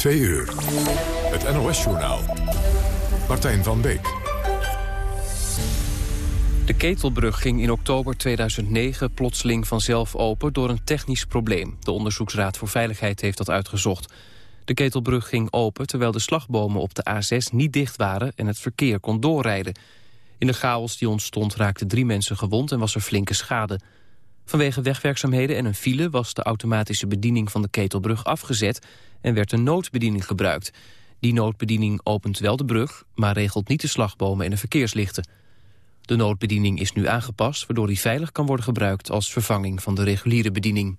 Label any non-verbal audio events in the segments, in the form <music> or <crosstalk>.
Twee uur. Het NOS-journaal. Martijn van Beek. De Ketelbrug ging in oktober 2009 plotseling vanzelf open door een technisch probleem. De Onderzoeksraad voor Veiligheid heeft dat uitgezocht. De Ketelbrug ging open terwijl de slagbomen op de A6 niet dicht waren en het verkeer kon doorrijden. In de chaos die ontstond raakten drie mensen gewond en was er flinke schade. Vanwege wegwerkzaamheden en een file was de automatische bediening van de Ketelbrug afgezet en werd een noodbediening gebruikt. Die noodbediening opent wel de brug, maar regelt niet de slagbomen en de verkeerslichten. De noodbediening is nu aangepast, waardoor die veilig kan worden gebruikt als vervanging van de reguliere bediening.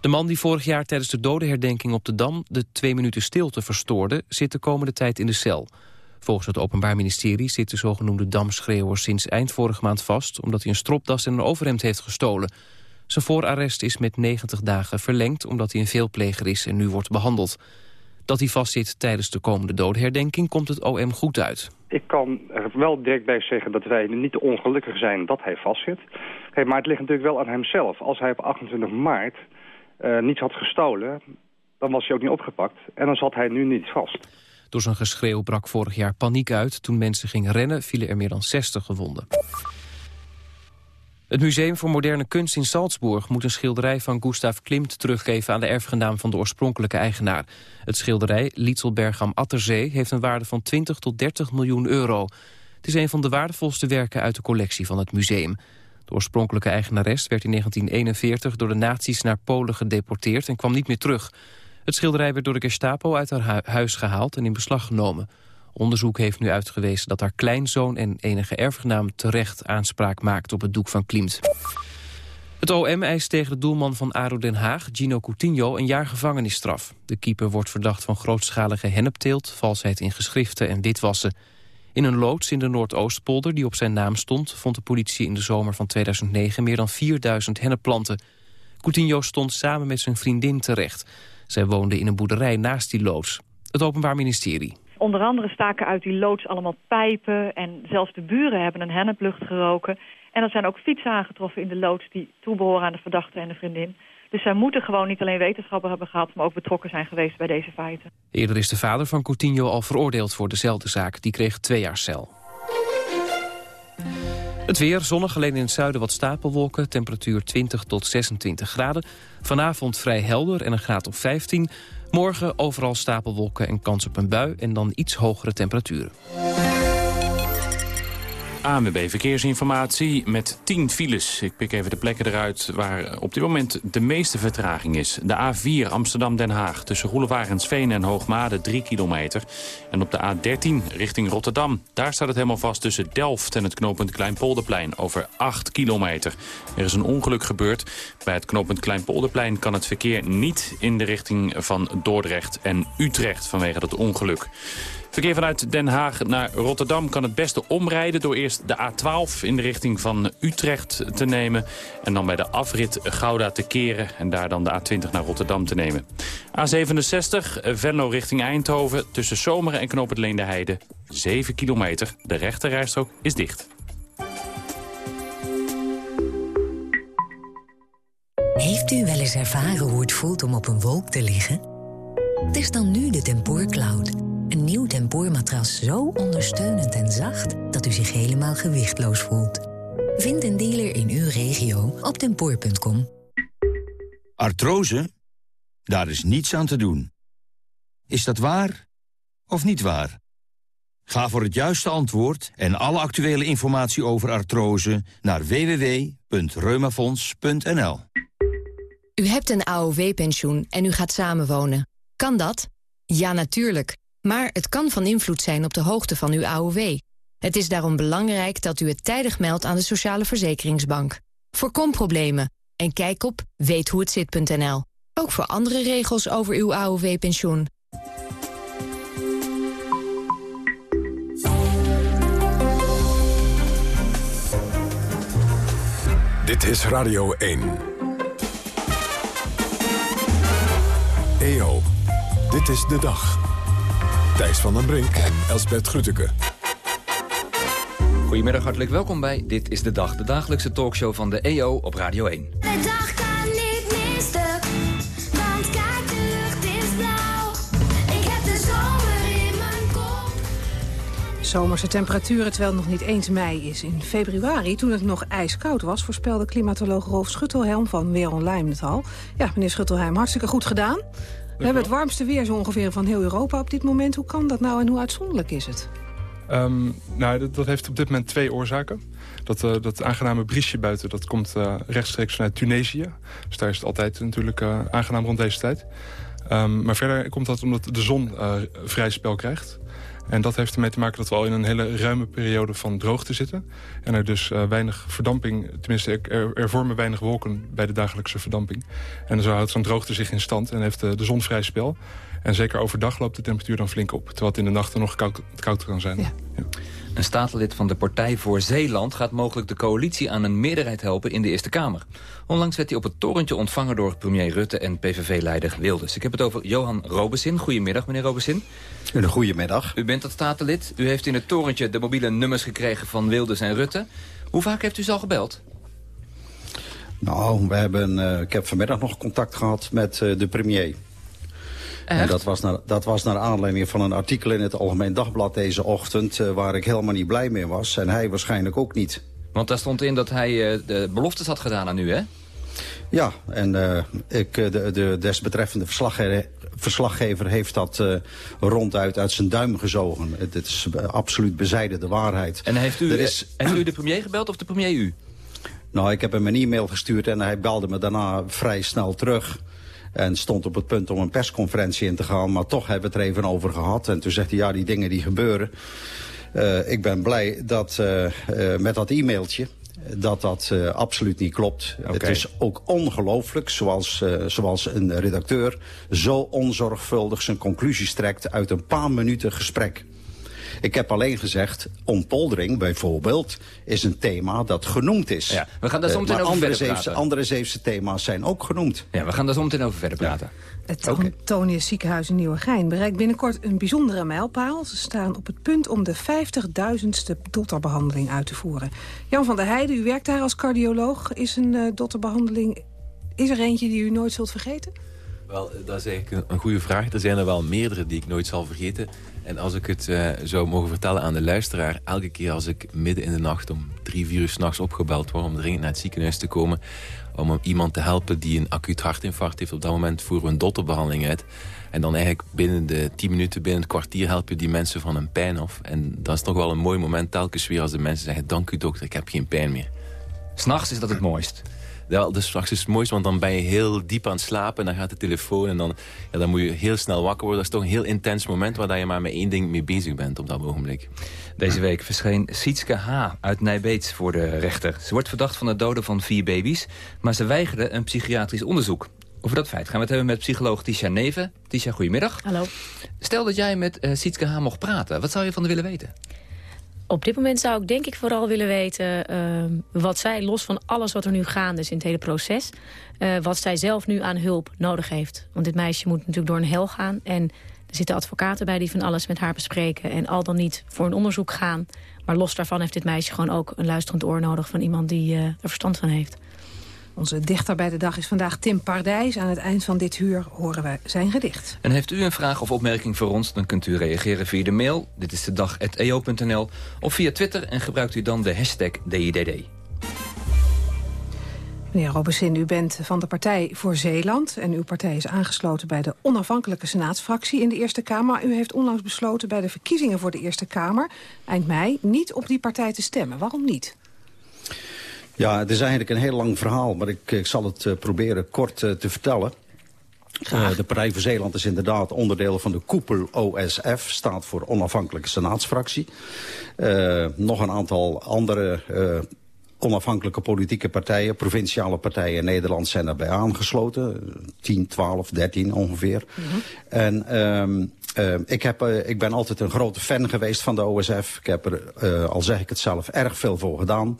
De man die vorig jaar tijdens de dodenherdenking op de Dam de twee minuten stilte verstoorde, zit de komende tijd in de cel. Volgens het Openbaar Ministerie zit de zogenoemde damschreeuwer sinds eind vorige maand vast... omdat hij een stropdas en een overhemd heeft gestolen. Zijn voorarrest is met 90 dagen verlengd omdat hij een veelpleger is en nu wordt behandeld. Dat hij vastzit tijdens de komende doodherdenking komt het OM goed uit. Ik kan er wel direct bij zeggen dat wij niet ongelukkig zijn dat hij vastzit. maar het ligt natuurlijk wel aan hemzelf. Als hij op 28 maart uh, niets had gestolen, dan was hij ook niet opgepakt. En dan zat hij nu niet vast. Door zijn geschreeuw brak vorig jaar paniek uit. Toen mensen gingen rennen vielen er meer dan 60 gewonden. Het Museum voor Moderne Kunst in Salzburg moet een schilderij van Gustav Klimt teruggeven aan de erfgenaam van de oorspronkelijke eigenaar. Het schilderij Lietselberg am Atterzee heeft een waarde van 20 tot 30 miljoen euro. Het is een van de waardevolste werken uit de collectie van het museum. De oorspronkelijke eigenares werd in 1941 door de nazi's naar Polen gedeporteerd en kwam niet meer terug. Het schilderij werd door de Gestapo uit haar huis gehaald en in beslag genomen. Onderzoek heeft nu uitgewezen dat haar kleinzoon en enige erfgenaam terecht aanspraak maakt op het doek van Klimt. Het OM eist tegen de doelman van ADO Den Haag, Gino Coutinho, een jaar gevangenisstraf. De keeper wordt verdacht van grootschalige hennepteelt, valsheid in geschriften en witwassen. In een loods in de Noordoostpolder die op zijn naam stond... vond de politie in de zomer van 2009 meer dan 4000 hennepplanten. Coutinho stond samen met zijn vriendin terecht. Zij woonde in een boerderij naast die loods. Het Openbaar Ministerie. Onder andere staken uit die loods allemaal pijpen... en zelfs de buren hebben een henneplucht geroken. En er zijn ook fietsen aangetroffen in de loods... die toebehoren aan de verdachte en de vriendin. Dus zij moeten gewoon niet alleen wetenschappen hebben gehad... maar ook betrokken zijn geweest bij deze feiten. Eerder is de vader van Coutinho al veroordeeld voor dezelfde zaak. Die kreeg twee jaar cel. Het weer, zonnig, alleen in het zuiden wat stapelwolken. Temperatuur 20 tot 26 graden. Vanavond vrij helder en een graad of 15. Morgen overal stapelwolken en kans op een bui... en dan iets hogere temperaturen. ANWB Verkeersinformatie met 10 files. Ik pik even de plekken eruit waar op dit moment de meeste vertraging is. De A4 Amsterdam-Den Haag tussen Roelevarensveen en Hoogmade 3 kilometer. En op de A13 richting Rotterdam. Daar staat het helemaal vast tussen Delft en het knooppunt Kleinpolderplein over 8 kilometer. Er is een ongeluk gebeurd. Bij het knooppunt Kleinpolderplein kan het verkeer niet in de richting van Dordrecht en Utrecht vanwege dat ongeluk. Verkeer vanuit Den Haag naar Rotterdam kan het beste omrijden... door eerst de A12 in de richting van Utrecht te nemen... en dan bij de afrit Gouda te keren... en daar dan de A20 naar Rotterdam te nemen. A67, Venlo richting Eindhoven... tussen Zomeren en Knoop het Heide. 7 kilometer, de rechterrijstrook is dicht. Heeft u wel eens ervaren hoe het voelt om op een wolk te liggen? Het is dan nu de Tempoor Cloud... Een nieuw tempoormatras zo ondersteunend en zacht... dat u zich helemaal gewichtloos voelt. Vind een dealer in uw regio op tempoor.com. Artrose? Daar is niets aan te doen. Is dat waar of niet waar? Ga voor het juiste antwoord en alle actuele informatie over artrose... naar www.reumafonds.nl. U hebt een AOW-pensioen en u gaat samenwonen. Kan dat? Ja, natuurlijk. Maar het kan van invloed zijn op de hoogte van uw AOW. Het is daarom belangrijk dat u het tijdig meldt aan de Sociale Verzekeringsbank. Voorkom problemen en kijk op weethoehetzit.nl. Ook voor andere regels over uw AOW-pensioen. Dit is Radio 1. EO, dit is de dag. Thijs van den Brink en Elsbert Grütke. Goedemiddag, hartelijk welkom bij Dit is de Dag. De dagelijkse talkshow van de EO op Radio 1. De dag kan niet meer want kijk, de lucht is blauw. Ik heb de zomer in mijn kop. Zomerse temperaturen, terwijl het nog niet eens mei is. In februari, toen het nog ijskoud was, voorspelde klimatoloog Rolf Schuttelhelm van Weer Online het al. Ja, meneer Schuttelhelm, hartstikke goed gedaan. We hebben het warmste weer zo ongeveer van heel Europa op dit moment. Hoe kan dat nou en hoe uitzonderlijk is het? Um, nou, dat, heeft op dit moment twee oorzaken. Dat, uh, dat aangename briesje buiten, dat komt uh, rechtstreeks vanuit Tunesië. Dus daar is het altijd natuurlijk uh, aangenaam rond deze tijd. Um, maar verder komt dat omdat de zon vrij spel krijgt. En dat heeft ermee te maken dat we al in een hele ruime periode van droogte zitten. En er dus uh, weinig verdamping, tenminste er, er, vormen weinig wolken bij de dagelijkse verdamping. En zo houdt zo'n droogte zich in stand en heeft de, de zon vrij spel. En zeker overdag loopt de temperatuur dan flink op. Terwijl het in de nachten nog koud, koud kan zijn. Ja. Ja. Een statenlid van de Partij voor Zeeland gaat mogelijk de coalitie aan een meerderheid helpen in de Eerste Kamer. Onlangs werd hij op het torentje ontvangen door premier Rutte en PVV-leider Wilders. Ik heb het over Johan Robesin. Goedemiddag, meneer Robesin. Een goedemiddag. U bent dat statenlid. U heeft in het torentje de mobiele nummers gekregen van Wilders en Rutte. Hoe vaak heeft u ze al gebeld? Nou, we hebben, uh, ik heb vanmiddag nog contact gehad met uh, de premier. En dat was, naar, dat was naar aanleiding van een artikel in het Algemeen Dagblad deze ochtend... Uh, waar ik helemaal niet blij mee was. En hij waarschijnlijk ook niet. Want daar stond in dat hij uh, de beloftes had gedaan aan u, hè? Ja, en uh, ik, de, de desbetreffende verslaggever, verslaggever heeft dat ronduit uit zijn duim gezogen. Het, het is absoluut bezijden de waarheid. En heeft u, is... heeft u de premier gebeld of de premier u? Nou, ik heb hem een e-mail gestuurd en hij belde me daarna vrij snel terug... En stond op het punt om een persconferentie in te gaan. Maar toch hebben we het er even over gehad. En toen zegt hij, ja, die dingen die gebeuren. Uh, ik ben blij dat uh, uh, met dat e-mailtje dat dat absoluut niet klopt. Okay. Het is ook ongelooflijk, zoals, zoals een redacteur... zo onzorgvuldig zijn conclusies trekt uit een paar minuten gesprek. Ik heb alleen gezegd, ontpoldering bijvoorbeeld is een thema dat genoemd is. Ja, we gaan daar zo meteen uh, over andere verder praten. andere Zeefse thema's zijn ook genoemd. Ja, we gaan daar zo meteen over verder praten. Ja. Het Antonius ziekenhuis in Nieuwegein bereikt binnenkort een bijzondere mijlpaal. Ze staan op het punt om de 50.000ste dotterbehandeling uit te voeren. Jan van der Heijden, u werkt daar als cardioloog. Is een uh, dotterbehandeling, is er eentje die u nooit zult vergeten? Wel, dat is eigenlijk een goede vraag. Er zijn er wel meerdere die ik nooit zal vergeten. En als ik het uh, zou mogen vertellen aan de luisteraar... elke keer als ik midden in de nacht om drie, vier uur s'nachts opgebeld word... om dringend naar het ziekenhuis te komen... om iemand te helpen die een acuut hartinfarct heeft... op dat moment voeren we een dotterbehandeling uit. En dan eigenlijk binnen de tien minuten, binnen het kwartier... help je die mensen van een pijn af. En dat is toch wel een mooi moment telkens weer als de mensen zeggen... dank u dokter, ik heb geen pijn meer. S'nachts is dat het mooist? Ja, dus straks is het mooiste, want dan ben je heel diep aan het slapen... en dan gaat de telefoon en dan, ja, dan moet je heel snel wakker worden. Dat is toch een heel intens moment... waar je maar met één ding mee bezig bent op dat ogenblik. Deze week verscheen Sietske H. uit Nijbeets voor de rechter. Ze wordt verdacht van het doden van vier baby's... maar ze weigerde een psychiatrisch onderzoek. Over dat feit gaan we het hebben met psycholoog Tisha Neven. Tisha, goedemiddag. Hallo. Stel dat jij met uh, Sietske H. mocht praten. Wat zou je van haar willen weten? Op dit moment zou ik denk ik vooral willen weten uh, wat zij, los van alles wat er nu gaande is in het hele proces, uh, wat zij zelf nu aan hulp nodig heeft. Want dit meisje moet natuurlijk door een hel gaan en er zitten advocaten bij die van alles met haar bespreken en al dan niet voor een onderzoek gaan. Maar los daarvan heeft dit meisje gewoon ook een luisterend oor nodig van iemand die uh, er verstand van heeft. Onze dichter bij de dag is vandaag Tim Pardijs. Aan het eind van dit uur horen wij zijn gedicht. En heeft u een vraag of opmerking voor ons... dan kunt u reageren via de mail. Dit is de dag.eo.nl. Of via Twitter en gebruikt u dan de hashtag DIDD. Meneer Robesin, u bent van de Partij voor Zeeland... en uw partij is aangesloten bij de onafhankelijke senaatsfractie in de Eerste Kamer. U heeft onlangs besloten bij de verkiezingen voor de Eerste Kamer... eind mei niet op die partij te stemmen. Waarom niet? Ja, het is eigenlijk een heel lang verhaal, maar ik, ik zal het uh, proberen kort uh, te vertellen. Uh, de Partij voor Zeeland is inderdaad onderdeel van de koepel OSF, staat voor Onafhankelijke Senaatsfractie. nog een aantal andere onafhankelijke politieke partijen, provinciale partijen in Nederland zijn daarbij aangesloten. 10, 12, 13 ongeveer. Mm -hmm. En um, uh, ik, heb, uh, ik ben altijd een grote fan geweest van de OSF. Ik heb er, uh, al zeg ik het zelf, erg veel voor gedaan.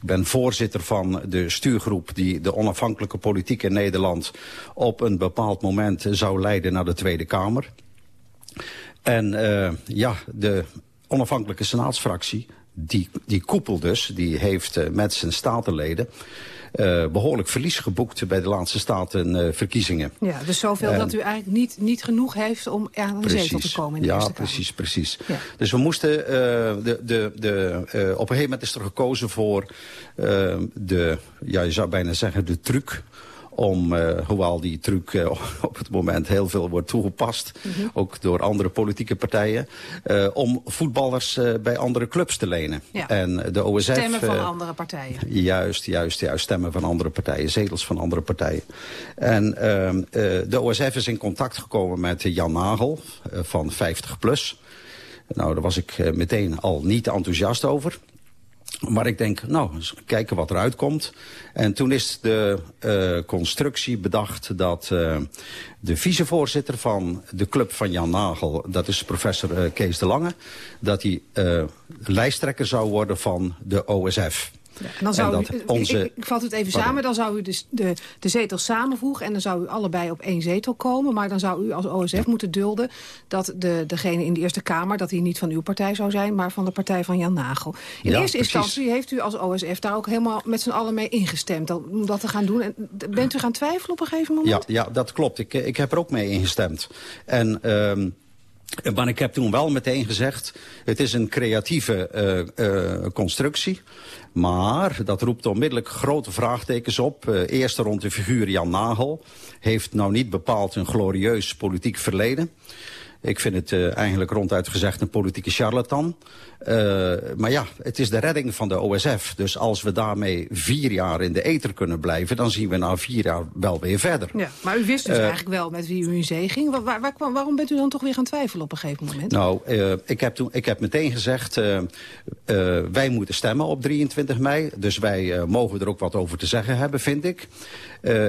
Ik ben voorzitter van de stuurgroep die de onafhankelijke politiek in Nederland op een bepaald moment zou leiden naar de Tweede Kamer. En ja, de onafhankelijke senaatsfractie die, die koepel dus, die heeft met zijn statenleden... Uh, behoorlijk verlies geboekt bij de laatste statenverkiezingen. Ja, dus zoveel dat u eigenlijk niet, niet genoeg heeft om aan een zetel te komen in de ja, Eerste precies, precies. Ja. Dus we moesten, uh, de, de, de, op een gegeven moment is er gekozen voor de, ja, je zou bijna zeggen, de truc om, uh, hoewel die truc uh, <laughs> op het moment heel veel wordt toegepast, mm -hmm. ook door andere politieke partijen, uh, om voetballers bij andere clubs te lenen. Ja. En de OSF... Stemmen van andere partijen. Juist, juist, juist, stemmen van andere partijen, zetels van andere partijen. En ehm, de OSF is in contact gekomen met Jan Nagel van 50 plus. Nou, daar was ik meteen al niet enthousiast over. Maar ik denk, nou, eens kijken wat eruit komt. En toen is de uh, constructie bedacht dat uh, de vicevoorzitter van de club van Jan Nagel... dat is professor uh, Kees de Lange... dat hij lijsttrekker zou worden van de OSF. Ja, dan zou u, onze... ik, ik, vat het even samen, dan zou u dus de, de zetels samenvoegen... en dan zou u allebei op één zetel komen. Maar dan zou u als OSF moeten dulden dat de, degene in de Eerste Kamer... dat hij niet van uw partij zou zijn, maar van de partij van Jan Nagel. In ja, eerste precies. instantie heeft u als OSF daar ook helemaal met z'n allen mee ingestemd... om dat te gaan doen. En bent u gaan twijfelen op een gegeven moment? Ja, ja dat klopt. Ik, ik heb er ook mee ingestemd. En... Um, maar ik heb toen wel meteen gezegd, het is een creatieve uh, uh, constructie. Maar dat roept onmiddellijk grote vraagtekens op. Uh, eerst rond de figuur Jan Nagel. Heeft nou niet bepaald een glorieus politiek verleden. Ik vind het uh, eigenlijk ronduit gezegd een politieke charlatan. Uh, maar ja, het is de redding van de OSF. Dus als we daarmee vier jaar in de ether kunnen blijven... dan zien we na vier jaar wel weer verder. Ja, maar u wist dus uh, eigenlijk wel met wie u in zee ging. Waar, waar, waar, waarom bent u dan toch weer gaan twijfelen op een gegeven moment? Nou, ik, heb toen, ik heb meteen gezegd... wij moeten stemmen op 23 mei. Dus wij mogen er ook wat over te zeggen hebben, vind ik.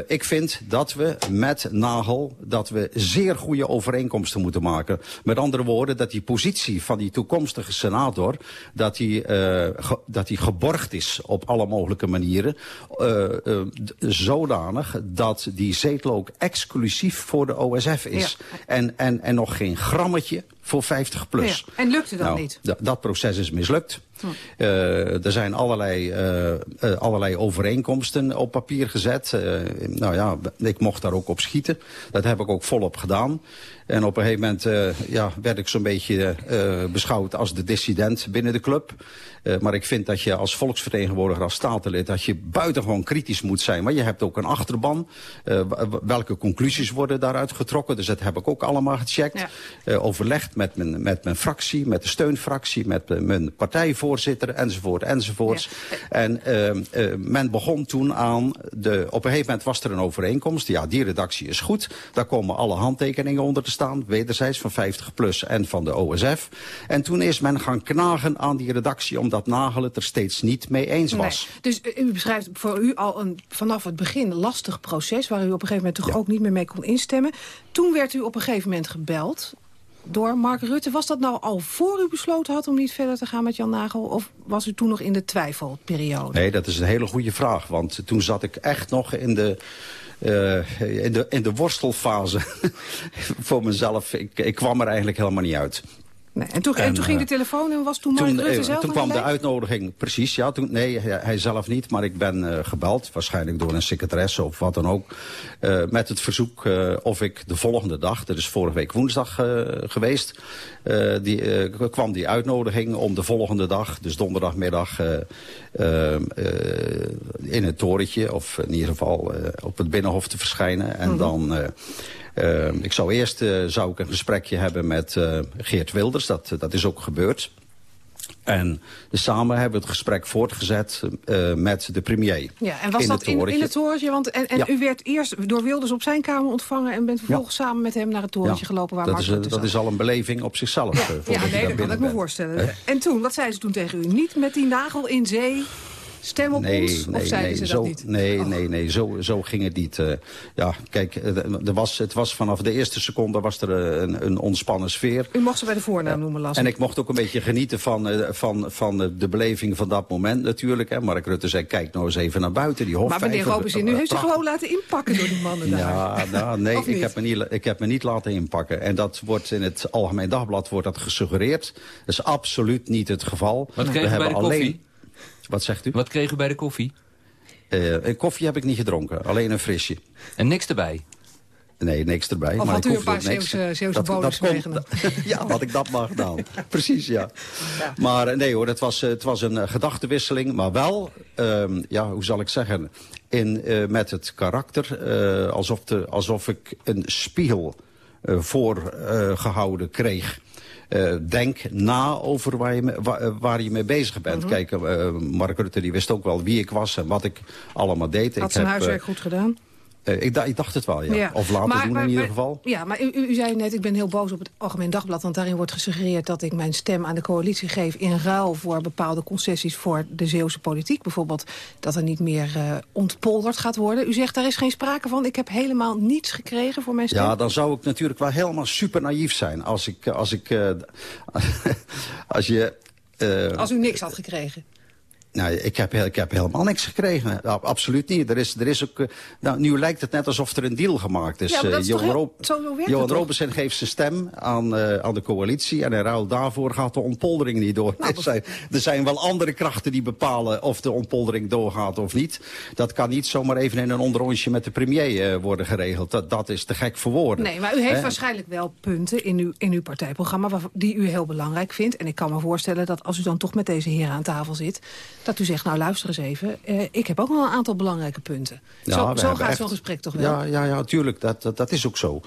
Ik vind dat we met Nagel... dat we zeer goede overeenkomsten moeten maken. Met andere woorden, dat die positie van die toekomstige senator dat hij, uh, ge, dat hij geborgd is op alle mogelijke manieren. Uh, zodanig dat die zetel ook exclusief voor de OSF is. Ja. En, en, en nog geen grammetje voor 50 plus. Ja. En lukte dat nou, niet? Dat proces is mislukt. Uh, er zijn allerlei, uh, uh, allerlei overeenkomsten op papier gezet. nou ja, ik mocht daar ook op schieten. Dat heb ik ook volop gedaan. En op een gegeven moment ja, werd ik zo'n beetje beschouwd als de dissident binnen de club. Uh, maar ik vind dat je als volksvertegenwoordiger, als statenlid... dat je buitengewoon kritisch moet zijn. Maar je hebt ook een achterban. Uh, welke conclusies worden daaruit getrokken? Dus dat heb ik ook allemaal gecheckt. Ja. Uh, overlegd met mijn, met mijn fractie, met de steunfractie... met mijn partijvoorzitter, enzovoort, enzovoorts. Ja. En men begon toen aan... De, op een gegeven moment was er een overeenkomst. Ja, die redactie is goed. Daar komen alle handtekeningen onder te staan. Wederzijds van 50 plus en van de OSF. En toen is men gaan knagen aan die redactie... om dat Nagel het er steeds niet mee eens was. Nee. Dus u beschrijft voor u al een vanaf het begin lastig proces... waar u op een gegeven moment toch ja. ook niet meer mee kon instemmen. Toen werd u op een gegeven moment gebeld door Mark Rutte. Was dat nou al voor u besloten had om niet verder te gaan met Jan Nagel? Of was u toen nog in de twijfelperiode? Nee, dat is een hele goede vraag. Want toen zat ik echt nog in de... Uh, in, de, in de worstelfase <laughs> voor mezelf. Ik, ik kwam er eigenlijk helemaal niet uit. Nee, en toen, en, en toen ging de telefoon en was toen, toen Mark Rutte zelf Toen kwam de uitnodiging, precies. Ja, toen, nee, hij, hij zelf niet, maar ik ben uh, gebeld. Waarschijnlijk door een secretaresse of wat dan ook. Uh, met het verzoek uh, of ik de volgende dag, dat is vorige week woensdag geweest... die, kwam die uitnodiging om de volgende dag, dus donderdagmiddag... in het torentje, of in ieder geval op het Binnenhof te verschijnen. En mm -hmm. dan... Uh, ik zou eerst uh, zou ik een gesprekje hebben met uh, Geert Wilders. Dat, dat is ook gebeurd. En samen hebben we het gesprek voortgezet uh, met de premier. Ja, en was in dat het in, in, het torentje? Want, en en ja. u werd eerst door Wilders op zijn kamer ontvangen... en bent vervolgens ja. samen met hem naar het torentje ja. gelopen waar dat Mark is, Dat zat. is al een beleving op zichzelf. Ja, ja nee, dat kan ik me voorstellen. En toen, wat zei ze toen tegen u? Niet met die nagel in zee... stem op nee, ons? Nee, of zeiden nee, ze zo, dat niet? Nee, nee, nee, zo, zo ging het niet. Uh, ja, kijk, er was, het was vanaf de eerste seconde was er een, een ontspannen sfeer. U mocht ze bij de voornaam noemen, Las. En ik mocht ook een beetje genieten van, uh, van, van de beleving van dat moment natuurlijk. Hè. Mark Rutte zei, kijk nou eens even naar buiten, die Maar meneer Robezin, u heeft zich gewoon laten inpakken door die mannen daar. Ja, nou, nee, <laughs> ik heb, me niet, ik heb me niet laten inpakken. En dat wordt in het Algemeen Dagblad wordt dat gesuggereerd. Dat is absoluut niet het geval. Wat kreeg bij de koffie? Wat zegt u? Wat kreeg u bij de koffie? Uh, een koffie heb ik niet gedronken, alleen een frisje. En niks erbij? Nee, niks erbij. Of maar had u een paar Zeeuwse, Zeeuwse meegenomen? <laughs> ja, had ik dat maar gedaan. <laughs> Precies, ja. ja. Maar nee hoor, het was, het was een uh, gedachtenwisseling. Maar wel, um, ja, hoe zal ik zeggen... In, uh, met het karakter, uh, alsof, de, alsof ik een spiegel voorgehouden kreeg. Uh, denk na over waar je, me, waar, waar je mee bezig bent. -hmm. Kijk, uh, Mark Rutte die wist ook wel wie ik was en wat ik allemaal deed. Had ik zijn heb, huiswerk uh, goed gedaan? Uh, ik, ik, dacht het wel, ja. ja. Of laten maar, doen maar, in ieder geval. Ja, maar u, u, zei net, ik ben heel boos op het Algemeen Dagblad... want daarin wordt gesuggereerd dat ik mijn stem aan de coalitie geef... in ruil voor bepaalde concessies voor de Zeeuwse politiek. Bijvoorbeeld dat er niet meer uh, ontpolderd gaat worden. U zegt, daar is geen sprake van. Ik heb helemaal niets gekregen voor mijn stem. Ja, dan zou ik natuurlijk wel helemaal super naïef zijn. Als, ik, als, ik, uh, <laughs> als je... als u niks had gekregen. Nou, ik heb, ik heb helemaal niks gekregen. Absoluut niet. Er is, er is ook, nou, nu lijkt het net alsof er een deal gemaakt is. Ja, dat is Johan, heel, zo Johan Robinson geeft zijn stem aan, uh, aan de coalitie... en in ruil daarvoor gaat de ontpoldering niet door. Nou, <laughs> er, zijn, er zijn wel andere krachten die bepalen of de ontpoldering doorgaat of niet. Dat kan niet zomaar even in een onderrondje met de premier uh, worden geregeld. Dat, dat is te gek voor woorden. Nee, maar u heeft He? waarschijnlijk wel punten in uw, in uw partijprogramma... die u heel belangrijk vindt. En ik kan me voorstellen dat als u dan toch met deze heren aan tafel zit... dat u zegt, nou luister eens even, uh, ik heb ook nog een aantal belangrijke punten. Ja, zo zo gaat echt... zo'n gesprek toch wel? Ja, ja, ja tuurlijk, dat, dat, dat is ook zo. Uh,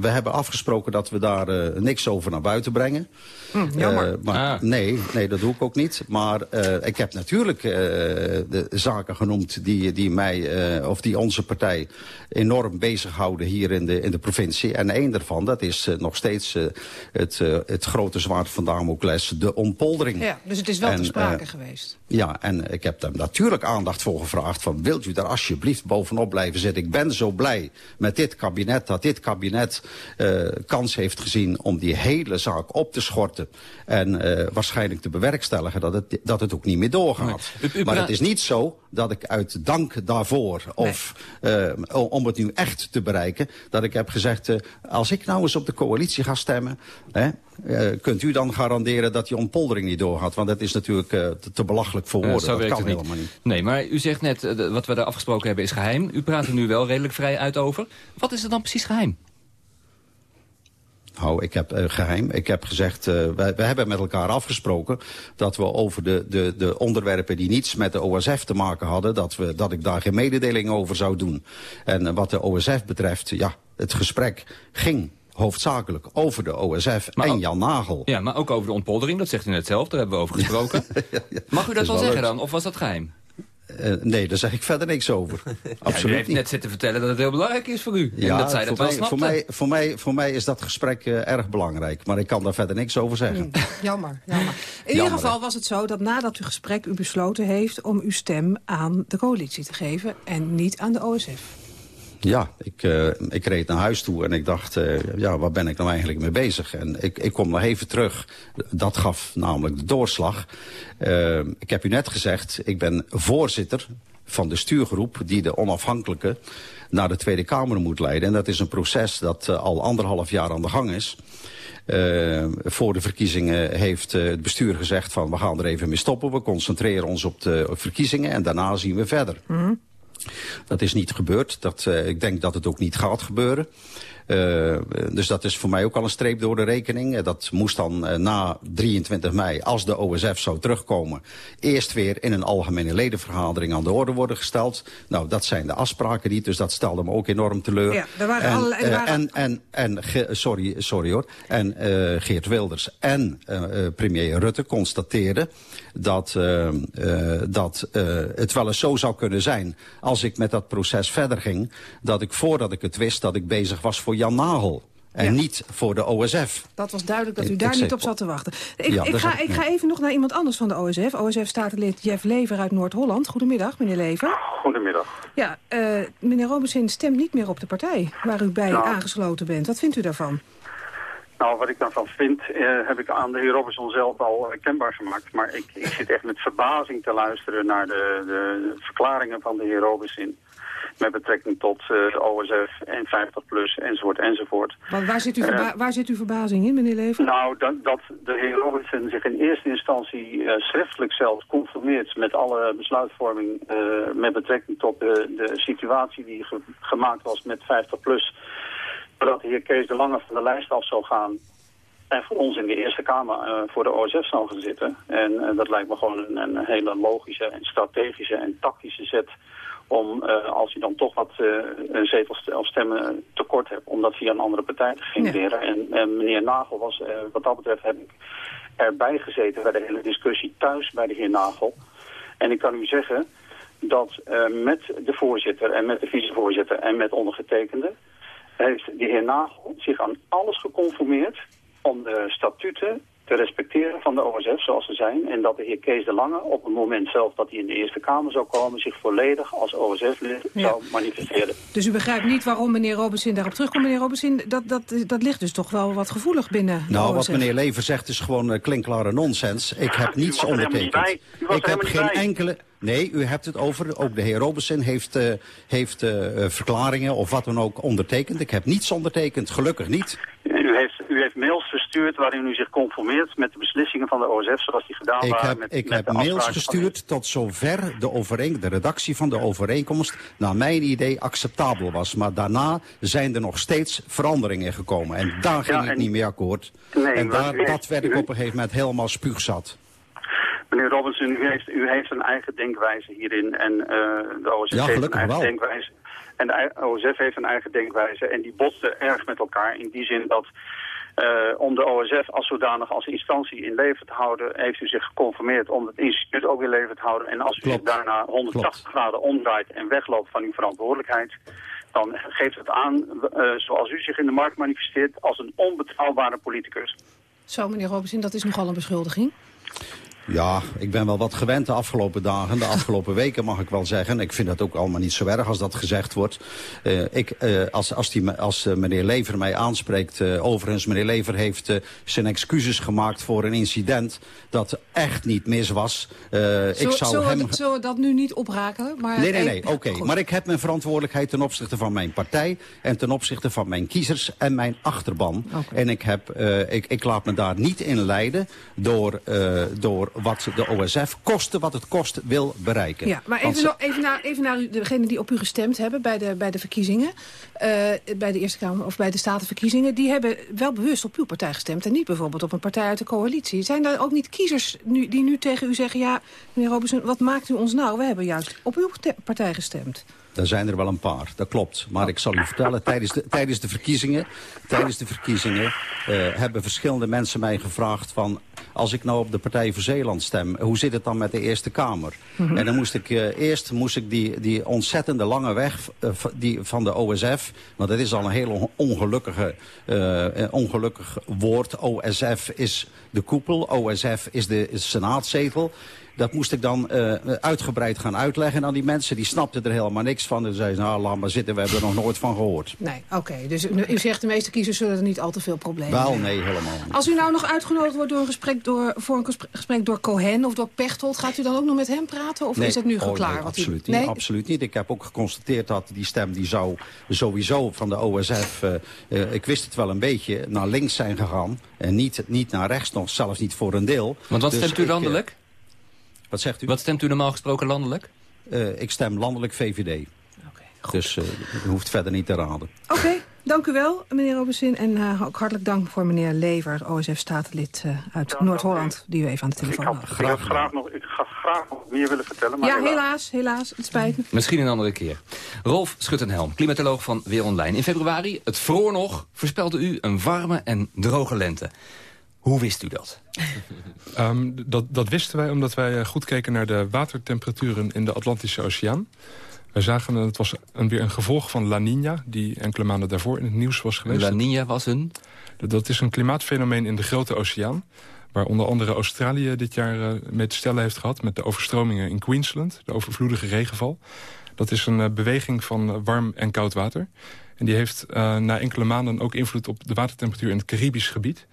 we hebben afgesproken dat we daar uh, niks over naar buiten brengen. Hm, jammer. maar ah. nee, nee, dat doe ik ook niet. Maar ik heb natuurlijk de zaken genoemd die, die mij, of die onze partij enorm bezighouden hier in de, in de provincie. En één daarvan, dat is nog steeds het, het grote zwaard van Damocles, de ontpoldering. Ja, dus het is wel en, te sprake geweest. Ja, en ik heb hem natuurlijk aandacht voor gevraagd... van wilt u daar alsjeblieft bovenop blijven zitten? Ik ben zo blij met dit kabinet... dat dit kabinet uh, kans heeft gezien om die hele zaak op te schorten... en uh, waarschijnlijk te bewerkstelligen dat het, dat het ook niet meer doorgaat. Nee. U, u maar het is niet zo dat ik uit dank daarvoor... of nee. uh, om het nu echt te bereiken... dat ik heb gezegd, als ik nou eens op de coalitie ga stemmen... Hè, kunt u dan garanderen dat die ontpoldering niet doorgaat? Want dat is natuurlijk te, te belachelijk voor woorden. Uh, dat kan niet. helemaal niet. Nee, maar u zegt net, wat we daar afgesproken hebben is geheim. U praat er nu wel redelijk vrij uit over. Wat is er dan precies geheim? Nou, ik heb uh, geheim. Ik heb gezegd, uh, wij hebben met elkaar afgesproken dat we over de, de, de onderwerpen die niets met de OSF te maken hadden, dat, we, dat ik daar geen mededeling over zou doen. En uh, wat de OSF betreft, ja, het gesprek ging hoofdzakelijk over de OSF maar en Jan Nagel. Ja, maar ook over de ontpoldering, dat zegt u net zelf, daar hebben we over gesproken. <laughs> ja, ja. Mag u dat, dat wel zeggen leuk. dan, of was dat geheim? Uh, nee, daar zeg ik verder niks over. Absoluut <laughs> ja, u heeft niet. net zitten vertellen dat het heel belangrijk is voor u. Ja, en dat zij dat voor, wel mij, voor, mij, voor, mij, voor mij is dat gesprek uh, erg belangrijk. Maar ik kan daar verder niks over zeggen. Mm, jammer, jammer. <laughs> In ieder geval was het zo dat nadat uw gesprek u besloten heeft... om uw stem aan de coalitie te geven en niet aan de OSF. Ja, ik, uh, ik reed naar huis toe en ik dacht, uh, ja, waar ben ik nou eigenlijk mee bezig? En ik, ik kom nog even terug. Dat gaf namelijk de doorslag. Uh, ik heb u net gezegd, ik ben voorzitter van de stuurgroep die de onafhankelijke naar de Tweede Kamer moet leiden. En dat is een proces dat al anderhalf jaar aan de gang is. Uh, voor de verkiezingen heeft het bestuur gezegd van we gaan er even mee stoppen. We concentreren ons op de verkiezingen en daarna zien we verder. -hmm. Dat is niet gebeurd. Dat, uh, ik denk dat het ook niet gaat gebeuren. Uh, dus dat is voor mij ook al een streep door de rekening. Dat moest dan uh, na 23 mei, als de OSF zou terugkomen... eerst weer in een algemene ledenvergadering aan de orde worden gesteld. Nou, dat zijn de afspraken niet, dus dat stelde me ook enorm teleur. Ja, er waren en, allerlei, er waren... en, en, en, sorry, sorry hoor. En Geert Wilders en premier Rutte constateerden dat, dat het wel eens zo zou kunnen zijn... als ik met dat proces verder ging... dat ik voordat ik het wist dat ik bezig was voor Jan Nagel. En niet voor de OSF. Dat was duidelijk dat u daar niet op zat te wachten. Ik, ik, ga, ik ga even nog naar iemand anders van de OSF. OSF-statenlid Jeff Lever uit Noord-Holland. Goedemiddag, meneer Lever. Goedemiddag. Ja, uh, meneer Robesin stemt niet meer op de partij waar u bij aangesloten bent. Wat vindt u daarvan? Nou, wat ik daarvan vind, eh, heb ik aan de heer Robinson zelf al uh, kenbaar gemaakt. Maar ik, ik zit echt met verbazing te luisteren naar de, de verklaringen van de heer Robinson. Met betrekking tot uh, OSF en 50PLUS enzovoort enzovoort. Maar waar, zit u waar zit uw verbazing in, meneer Leven? Nou, dat, dat de heer Robinson zich in eerste instantie schriftelijk zelfs conformeert met alle besluitvorming met betrekking tot de, de situatie die ge gemaakt was met 50PLUS dat de heer Kees de Lange van de lijst af zou gaan en voor ons in de Eerste Kamer uh, voor de OSF zou gaan zitten. En uh, dat lijkt me gewoon een, een, hele logische en strategische en tactische zet om, uh, als je dan toch wat een zetel of stemmen tekort hebt, om dat via een andere partij te genereren. Ja. En, en, meneer Nagel was, wat dat betreft, heb ik erbij gezeten bij de hele discussie thuis bij de heer Nagel. En ik kan u zeggen dat met de voorzitter en met de vicevoorzitter en met ondergetekende heeft de heer Nagel zich aan alles geconformeerd om de statuten te respecteren van de OSF zoals ze zijn. En dat de heer Kees de Lange op het moment zelf dat hij in de Eerste Kamer zou komen... zich volledig als OSF-lid zou manifesteren. Dus u begrijpt niet waarom meneer Robinson daarop terugkomt. Meneer Robinson, dat, dat, dat ligt dus toch wel wat gevoelig binnen Nou, wat meneer Lever zegt is gewoon uh, klinkklare nonsens. Ik heb niets ondertekend. Ik heb geen enkele... Nee, u hebt het over, ook de heer Robinson heeft, uh, heeft uh, verklaringen of wat dan ook ondertekend. Ik heb niets ondertekend, gelukkig niet. Heeft waarin u zich conformeert met de beslissingen van de OSF zoals die gedaan ik waren. Heb, met, ik met heb mails gestuurd tot zover de, overeen, de redactie van de overeenkomst naar mijn idee acceptabel was. Maar daarna zijn er nog steeds veranderingen gekomen. En daar ging ja, en, ik niet mee akkoord. Nee, en daar, dat werd ik op een gegeven moment helemaal spuugzat. Meneer Robinson, u heeft, u heeft een eigen denkwijze hierin. En uh, de OSF ja, heeft een eigen wel. denkwijze. En de OSF heeft een eigen denkwijze. En die botsen erg met elkaar in die zin dat... Uh, om de OSF als zodanig als instantie in leven te houden... heeft u zich geconformeerd om het instituut ook in leven te houden. En als u zich daarna 180 Klopt. graden omdraait en wegloopt van uw verantwoordelijkheid... dan geeft het aan, uh, zoals u zich in de markt manifesteert... als een onbetrouwbare politicus. Zo, meneer Robinson, dat is nogal een beschuldiging. Ja, ik ben wel wat gewend de afgelopen dagen, de afgelopen <laughs> weken mag ik wel zeggen. Ik vind dat ook allemaal niet zo erg als dat gezegd wordt. Uh, ik, uh, als, als, die, als uh, meneer Lever mij aanspreekt, overigens, meneer Lever heeft zijn excuses gemaakt voor een incident dat echt niet mis was. Zo, ik zou hem... zullen we dat nu niet oprakelen? Maar nee, nee, nee, oké. Okay. Maar ik heb mijn verantwoordelijkheid ten opzichte van mijn partij en ten opzichte van mijn kiezers en mijn achterban. Okay. En ik, heb, ik, ik laat me daar niet in leiden door, door wat de OSF koste wat het kost wil bereiken. Ja, maar even, nog, even, naar, even naar degenen die op u gestemd hebben bij de, bij de verkiezingen. Uh, bij de Eerste Kamer of bij de Statenverkiezingen. Die hebben wel bewust op uw partij gestemd. En niet bijvoorbeeld op een partij uit de coalitie. Zijn er ook niet kiezers nu, die nu tegen u zeggen... ja, meneer Robinson, wat maakt u ons nou? We hebben juist op uw partij gestemd. Er zijn er wel een paar, dat klopt. Maar ik zal u vertellen, tijdens de, tijdens de verkiezingen, tijdens de verkiezingen uh, hebben verschillende mensen mij gevraagd van... als ik nou op de Partij voor Zeeland stem, hoe zit het dan met de Eerste Kamer? Mm -hmm. En dan moest ik uh, eerst moest ik die, die ontzettende lange weg uh, die, van de OSF... want dat is al een heel ongelukkige, ongelukkig woord. OSF is de koepel, OSF is de is senaatzetel... Dat moest ik dan uh, uitgebreid gaan uitleggen aan die mensen. Die snapten er helemaal niks van. En zeiden nou, laat maar zitten, we hebben er nog nooit van gehoord. Nee, oké. Okay. Dus u zegt de meeste kiezers zullen er niet al te veel problemen Wel, hebben. nee, helemaal niet. Als u nou nog uitgenodigd wordt door een gesprek door, voor een gesprek door Cohen of door Pechtold... gaat u dan ook nog met hem praten? Of nee. is het nu oh, geklaar? Nee, wat absoluut, u... niet, absoluut niet. Ik heb ook geconstateerd dat die stem die zou sowieso van de OSF... Uh, uh, ik wist het wel een beetje, naar links zijn gegaan. En niet, niet naar rechts nog, zelfs niet voor een deel. Want wat dus stemt u landelijk? Wat zegt u? Wat stemt u normaal gesproken landelijk? Uh, ik stem landelijk VVD. Okay, dus uh, u hoeft verder niet te raden. Oké, okay, dank u wel, meneer Robesin. En uh, ook hartelijk dank voor meneer Lever, OSF-statenlid uit ja, Noord-Holland... die u even aan de telefoon had. Graag, ik, graag nog, ik ga graag nog meer willen vertellen. Maar ja, helaas, helaas. Het spijt me. Misschien een andere keer. Rolf Schuttenhelm, klimatoloog van Weer Online. In februari, het vroor nog, voorspelde u een warme en droge lente. Hoe wist u dat? um, <laughs> dat? Dat wisten wij omdat wij goed keken naar de watertemperaturen in de Atlantische Oceaan. Wij zagen, het was een, weer een gevolg van La Nina... die enkele maanden daarvoor in het nieuws was geweest. La Nina was een? Dat, dat is een klimaatfenomeen in de Grote Oceaan... waar onder andere Australië dit jaar uh, mee te stellen heeft gehad... met de overstromingen in Queensland, de overvloedige regenval. Dat is een uh, beweging van warm en koud water. En die heeft uh, na enkele maanden ook invloed op de watertemperatuur in het Caribisch gebied.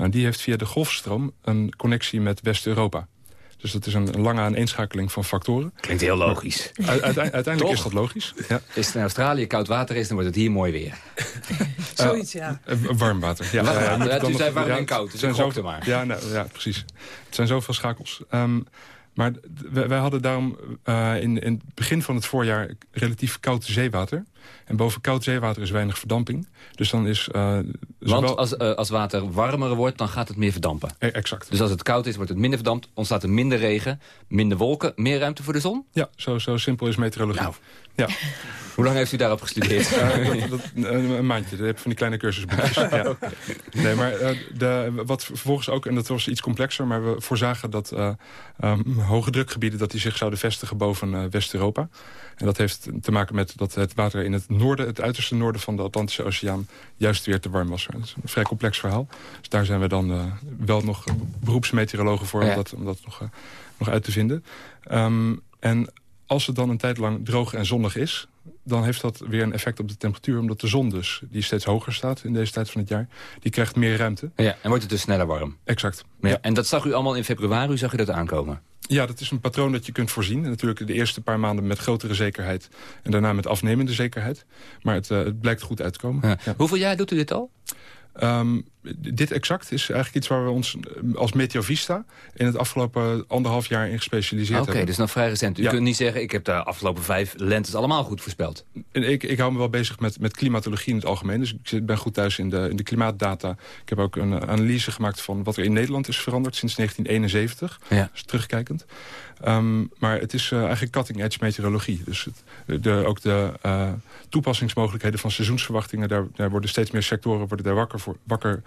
Nou, die heeft via de golfstroom een connectie met West-Europa. Dus dat is een, een lange aaneenschakeling van factoren. Klinkt heel logisch. uiteindelijk is dat logisch. Ja. Is het in Australië koud water is, dan wordt het hier mooi weer. <laughs> Zoiets, ja. Uh, warm water. Ja, warm water. Ja, ja, zijn warm en koud, dus zijn zo, maar. Ja, nou, ja, precies. Het zijn zoveel schakels. Um, maar wij, hadden daarom uh, in, in het begin van het voorjaar relatief koud zeewater. En boven koud zeewater is weinig verdamping. Dus dan is... Uh, Want als, uh, als water warmer wordt, dan gaat het meer verdampen. E exact. Dus als het koud is, wordt het minder verdampt. Ontstaat er minder regen, minder wolken, meer ruimte voor de zon? Ja, zo, zo simpel is meteorologie. Nou. Ja. <laughs> Hoe lang heeft u daarop gestudeerd? Uh, <laughs> dat, dat, een maandje. Dat heb van die kleine cursusboekjes. <laughs> ja. Nee, maar de, wat vervolgens ook, en dat was iets complexer... maar we voorzagen dat um, hoge drukgebieden dat die zich zouden vestigen boven West-Europa. En dat heeft te maken met dat het water in het noorden... het uiterste noorden van de Atlantische Oceaan... juist weer te warm was. Dat is een vrij complex verhaal. Dus daar zijn we dan wel nog beroepsmeteorologen voor... Ja. om dat, om dat nog, nog uit te vinden. Um, en als het dan een tijd lang droog en zonnig is... dan heeft dat weer een effect op de temperatuur. Omdat de zon dus, die steeds hoger staat in deze tijd van het jaar... die krijgt meer ruimte. Ja, en wordt het dus sneller warm. Exact. Ja, ja. En dat zag u allemaal in februari, zag u dat aankomen? Ja, dat is een patroon dat je kunt voorzien. En natuurlijk de eerste paar maanden met grotere zekerheid... en daarna met afnemende zekerheid. Maar het, uh, het blijkt goed uit te komen. Ja. Ja. Hoeveel jaar doet u dit al? Um, dit exact is eigenlijk iets waar we ons als Meteovista... in het afgelopen anderhalf jaar in gespecialiseerd okay, hebben. Oké, dus nog vrij recent. U ja. kunt niet zeggen, ik heb de afgelopen vijf lentes allemaal goed voorspeld. Ik, ik hou me wel bezig met, met klimatologie in het algemeen. Dus ik ben goed thuis in de, in de klimaatdata. Ik heb ook een analyse gemaakt van wat er in Nederland is veranderd... sinds 1971, ja. dus terugkijkend. Um, maar het is uh, eigenlijk cutting-edge meteorologie. Dus het, de, ook de uh, toepassingsmogelijkheden van seizoensverwachtingen... Daar, daar worden steeds meer sectoren worden daar wakker, voor, wakker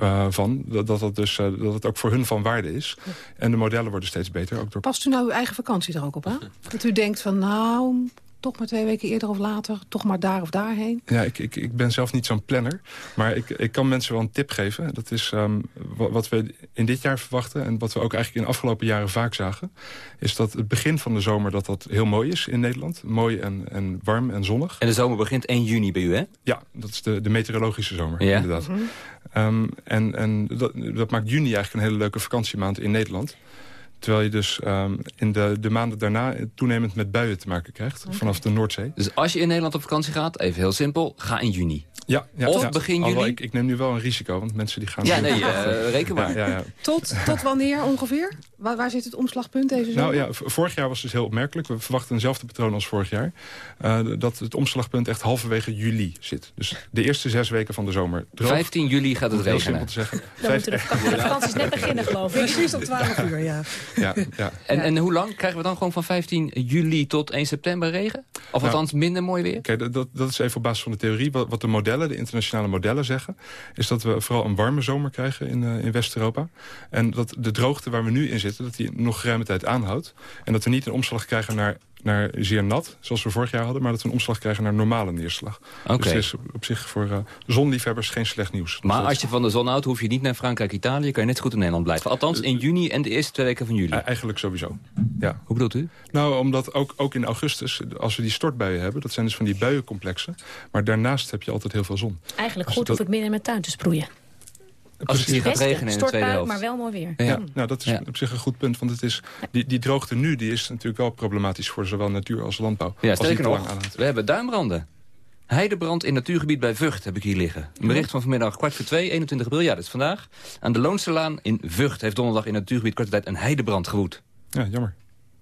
uh, van. Dat, dat, het dus, dat het ook voor hun van waarde is. Ja. En de modellen worden steeds beter. Ook door... Past u nou uw eigen vakantie er ook op aan? <laughs> Dat u denkt van nou, toch maar twee weken eerder of later, toch maar daar of daarheen? Ja, ik, ik, ik ben zelf niet zo'n planner. Maar ik, ik kan mensen wel een tip geven. Dat is um, wat we in dit jaar verwachten... en wat we ook eigenlijk in de afgelopen jaren vaak zagen... is dat het begin van de zomer dat dat heel mooi is in Nederland. Mooi en, en warm en zonnig. En de zomer begint 1 juni bij u, hè? Ja, dat is de, de meteorologische zomer, ja. inderdaad. Mm -hmm. um, en en dat, dat maakt juni eigenlijk een hele leuke vakantiemaand in Nederland... Terwijl je dus um, in de, de maanden daarna toenemend met buien te maken krijgt. Okay. Vanaf de Noordzee. Dus als je in Nederland op vakantie gaat, even heel simpel, ga in juni. Ja, ja of ja. begin juli? Ik, ik, neem nu wel een risico, want mensen die gaan... Ja, nee, uh, reken maar. Ja, ja, tot, tot wanneer ongeveer? Waar, waar, zit het omslagpunt deze zomer? Nou ja, vorig jaar was het dus heel opmerkelijk. We verwachten eenzelfde patroon als vorig jaar. Uh, dat het omslagpunt echt halverwege juli zit. Dus de eerste zes weken van de zomer. Droog. 15 juli gaat het regenen. simpel te zeggen. Dan moeten de, vak de vakanties net beginnen, geloof ik. Precies op 12 uur, ja. ja, ja. En, en hoe lang krijgen we dan gewoon van 15 juli tot 1 september regen? Of althans nou, minder mooi weer? Oké, okay, dat, dat is even op basis van de theorie. Wat, wat de modellen, de internationale modellen zeggen... is dat we vooral een warme zomer krijgen in, uh, in West-Europa. En dat de droogte waar we nu in zitten, dat die nog geruime tijd aanhoudt. En dat we niet een omslag krijgen naar naar zeer nat, zoals we vorig jaar hadden... maar dat we een omslag krijgen naar normale neerslag. Okay. Dus het is op zich voor uh, zonliefhebbers geen slecht nieuws. Maar als je van de zon houdt, hoef je niet naar Frankrijk, Italië... kan je net zo goed in Nederland blijven. Althans in juni en de eerste twee weken van juli. Uh, eigenlijk sowieso, ja. Hoe bedoelt u? Nou, omdat ook, ook in augustus, als we die stortbuien hebben... dat zijn dus van die buiencomplexen... maar daarnaast heb je altijd heel veel zon. Eigenlijk goed, hoef ik minder met tuin te sproeien. Als het hier gaat regenen in de tweede helft. maar wel mooi weer. Ja, ja. nou dat is ja. op zich een goed punt. Want het is, die, die droogte nu die is natuurlijk wel problematisch voor zowel natuur als landbouw. Ja, sterker nog, we hebben duinbranden. Heidebrand in natuurgebied bij Vught heb ik hier liggen. Een bericht van vanmiddag kwart voor twee, 21 april. Ja, dat is vandaag. Aan de Loonsterlaan in Vught heeft donderdag in natuurgebied korte tijd een heidebrand gewoed. Ja, jammer.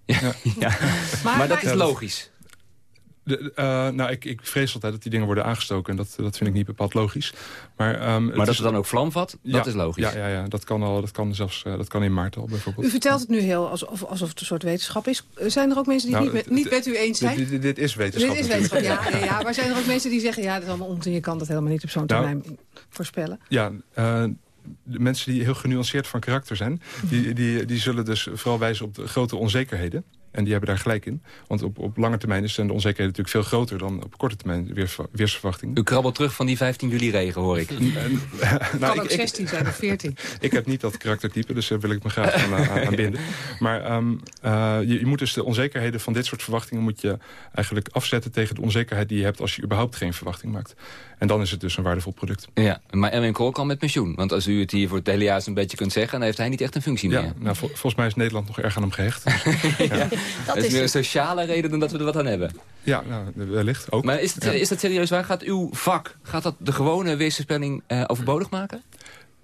Ja, ja. <laughs> Maar, maar, dat is logisch. De, uh, nou, ik, ik vrees altijd dat die dingen worden aangestoken. En dat, dat vind ik niet bepaald logisch. Maar, um, maar dat is, het dan ook vlam vat, dat is logisch. Ja, ja, ja dat, kan al, dat kan zelfs uh, dat kan in maart al bijvoorbeeld. U vertelt het nu heel alsof, alsof het een soort wetenschap is. Zijn er ook mensen die nou, het niet, met, niet met u eens zijn? Dit, dit, dit is wetenschap. Dit is wetenschap, <laughs> ja, ja, ja. Maar zijn er ook mensen die zeggen... ja, dat is allemaal onzin, je kan dat helemaal niet op zo'n nou, termijn voorspellen? Ja, uh, de mensen die heel genuanceerd van karakter zijn... Die, die, die zullen dus vooral wijzen op de grote onzekerheden. En die hebben daar gelijk in. Want op, op lange termijn zijn de onzekerheden natuurlijk veel groter... dan op korte termijn weers, weersverwachtingen. U krabbelt terug van die 15 juli regen, hoor ik. <laughs> nou, kan ook 16 zijn of 14. <laughs> ik heb niet dat karaktertype, dus daar wil ik me graag aan, aan binden. <laughs> Maar ehm, uh, je, je, moet dus de onzekerheden van dit soort verwachtingen... moet je eigenlijk afzetten tegen de onzekerheid die je hebt... als je überhaupt geen verwachting maakt. En dan is het dus een waardevol product. Ja, maar Erwin Kool kan met pensioen. Want als u het hier voor het hele jaar een beetje kunt zeggen... dan heeft hij niet echt een functie ja, meer. Nou, volgens mij is Nederland nog erg aan hem gehecht. <laughs> Ja. Dat, is meer een sociale reden dan dat we er wat aan hebben. Ja, nou, wellicht ook. Maar is, het, is dat serieus waar? Gaat uw vak gaat dat de gewone weersvoorspelling uh, overbodig maken?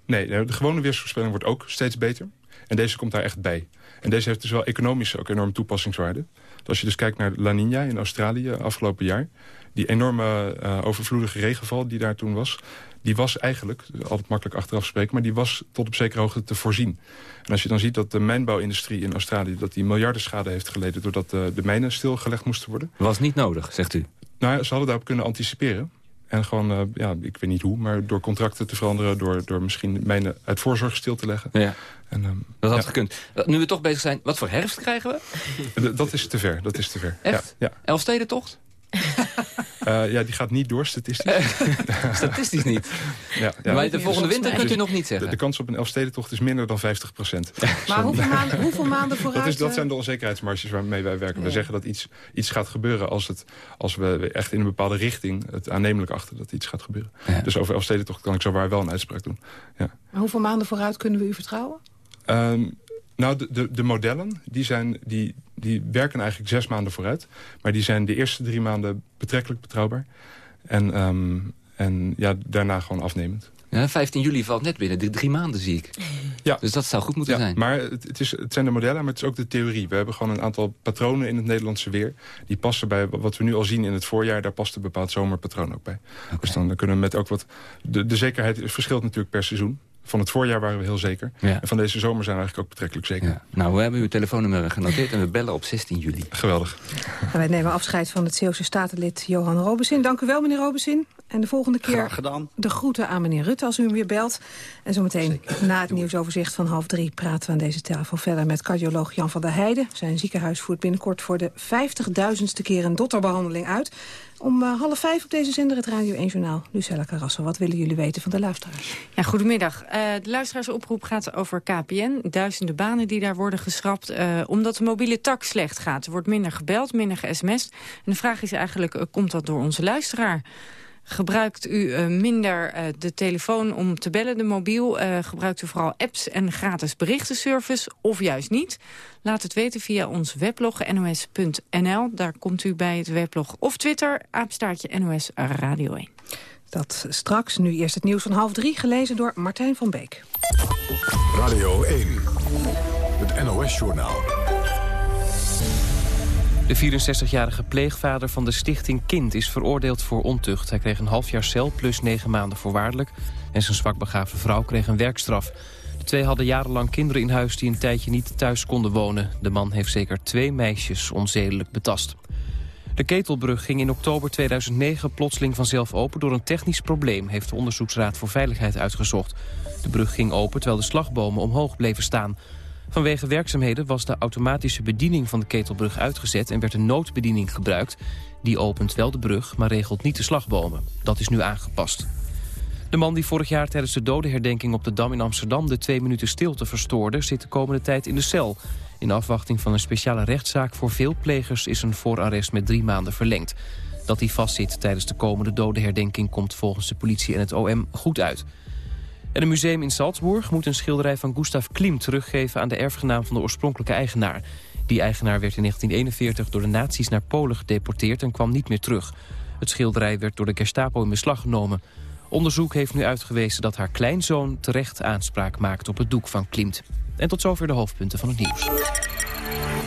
Nee, de gewone weersvoorspelling wordt ook steeds beter. En deze komt daar echt bij. En deze heeft dus wel economisch ook enorm toepassingswaarde. Als je dus kijkt naar La Nina in Australië afgelopen jaar... die enorme uh, overvloedige regenval die daar toen was... die was eigenlijk, altijd makkelijk achteraf spreken... maar die was tot op zekere hoogte te voorzien. En als je dan ziet dat de mijnbouwindustrie in Australië... dat die miljarden schade heeft geleden... doordat de, de mijnen stilgelegd moesten worden. Was niet nodig, zegt u? Nou, ze hadden daarop kunnen anticiperen. En gewoon, uh, ja, ik weet niet hoe, maar door contracten te veranderen... door, door misschien mijnen uit voorzorg stil te leggen. Ja. En, um, dat had ja. gekund. Nu we toch bezig zijn, wat voor herfst krijgen we? Dat is te ver, dat is te ver. Echt? Ja. Elfstedentocht? Uh, <laughs> ja, die gaat niet door, statistisch. <laughs> statistisch niet. <laughs> Ja, ja. Maar de volgende winter kunt u nog niet zeggen. De, de kans op een Elfstedentocht is minder dan 50 procent. Maar hoeveel maanden, hoeveel maanden vooruit? Dat, is, dat zijn de onzekerheidsmarges waarmee wij werken. Ja. We zeggen dat iets, iets gaat gebeuren als, het, als we echt in een bepaalde richting... het aannemelijk achter dat iets gaat gebeuren. Ja. Dus over Elfstedentocht kan ik zo waar wel een uitspraak doen. Ja. Maar hoeveel maanden vooruit kunnen we u vertrouwen? Um, nou, de, de, de, modellen die zijn, die, die werken eigenlijk zes maanden vooruit. Maar die zijn de eerste drie maanden betrekkelijk betrouwbaar. En, um, en ja, daarna gewoon afnemend. Ja, 15 juli valt net binnen, de drie maanden zie ik. Ja. Dus dat zou goed moeten ja, zijn. Maar het, het, is, het zijn de modellen, maar het is ook de theorie. We hebben gewoon een aantal patronen in het Nederlandse weer. Die passen bij wat we nu al zien in het voorjaar. Daar past een bepaald zomerpatroon ook bij. Okay. Dus dan kunnen we met ook wat... De, de zekerheid verschilt natuurlijk per seizoen. Van het voorjaar waren we heel zeker. Ja. En van deze zomer zijn we eigenlijk ook betrekkelijk zeker. Ja. Nou, we hebben uw telefoonnummer genoteerd en we bellen op 16 juli. Geweldig. En wij nemen afscheid van het Zeeuwse statenlid Johan Robesin. Dank u wel, meneer Robesin. En de volgende keer de groeten aan meneer Rutte als u hem weer belt. En zometeen na het nieuwsoverzicht van half drie... praten we aan deze telefoon verder met cardioloog Jan van der Heijden. Zijn ziekenhuis voert binnenkort voor de 50.000ste keer een dotterbehandeling uit. Om uh, half vijf op deze zender het Radio 1 Journaal. Lucella Carrasso, wat willen jullie weten van de luisteraars? Ja, goedemiddag. Uh, de luisteraarsoproep gaat over KPN. Duizenden banen die daar worden geschrapt... Uh, omdat de mobiele tak slecht gaat. Er wordt minder gebeld, minder ge-sms'd. En de vraag is eigenlijk, komt dat door onze luisteraar? Gebruikt u uh, minder uh, de telefoon om te bellen, de mobiel? Uh, gebruikt u vooral apps en gratis berichtenservice of juist niet? Laat het weten via ons weblog nos.nl. Daar komt u bij het weblog of Twitter, aapstaartje NOS Radio 1. Dat straks, nu eerst het nieuws van half drie, gelezen door Martijn van Beek. Radio 1, het NOS-journaal. De 64-jarige pleegvader van de stichting Kind is veroordeeld voor ontucht. Hij kreeg een half jaar cel plus negen maanden voorwaardelijk... en zijn zwakbegaafde vrouw kreeg een werkstraf. De twee hadden jarenlang kinderen in huis die een tijdje niet thuis konden wonen. De man heeft zeker twee meisjes onzedelijk betast. De ketelbrug ging in oktober 2009 plotseling vanzelf open... door een technisch probleem, heeft de Onderzoeksraad voor Veiligheid uitgezocht. De brug ging open terwijl de slagbomen omhoog bleven staan... Vanwege werkzaamheden was de automatische bediening van de ketelbrug uitgezet... en werd een noodbediening gebruikt. Die opent wel de brug, maar regelt niet de slagbomen. Dat is nu aangepast. De man die vorig jaar tijdens de dodenherdenking op de Dam in Amsterdam... de twee minuten stilte verstoorde, zit de komende tijd in de cel. In afwachting van een speciale rechtszaak voor veel plegers... is een voorarrest met drie maanden verlengd. Dat hij vastzit tijdens de komende dodenherdenking... komt volgens de politie en het OM goed uit. En een museum in Salzburg moet een schilderij van Gustav Klim teruggeven aan de erfgenaam van de oorspronkelijke eigenaar. Die eigenaar werd in 1941 door de nazi's naar Polen gedeporteerd en kwam niet meer terug. Het schilderij werd door de Gestapo in beslag genomen. Onderzoek heeft nu uitgewezen dat haar kleinzoon terecht aanspraak maakt op het doek van Klimt. En tot zover de hoofdpunten van het nieuws.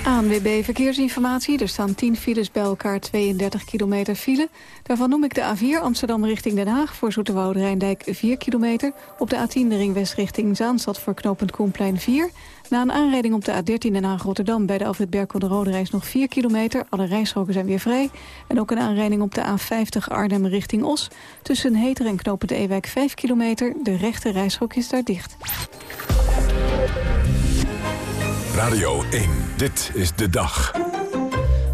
ANWB Verkeersinformatie. Er staan 10 files bij elkaar, 32 kilometer file. Daarvan noem ik de A4 Amsterdam richting Den Haag... voor Zoeterwoude Rijndijk 4 kilometer. Op de A10 de ringwest richting Zaanstad voor knooppunt Koenplein 4. Na een aanrijding op de A13 Den Haag-Rotterdam... bij de Alfred Berkel de Rode Reis nog 4 kilometer. Alle rijstroken zijn weer vrij. En ook een aanrijding op de A50 Arnhem richting Os. Tussen Heter en knooppunt Ewijk 5 kilometer. De rechte rijstrook is daar dicht. Radio 1, dit is de dag.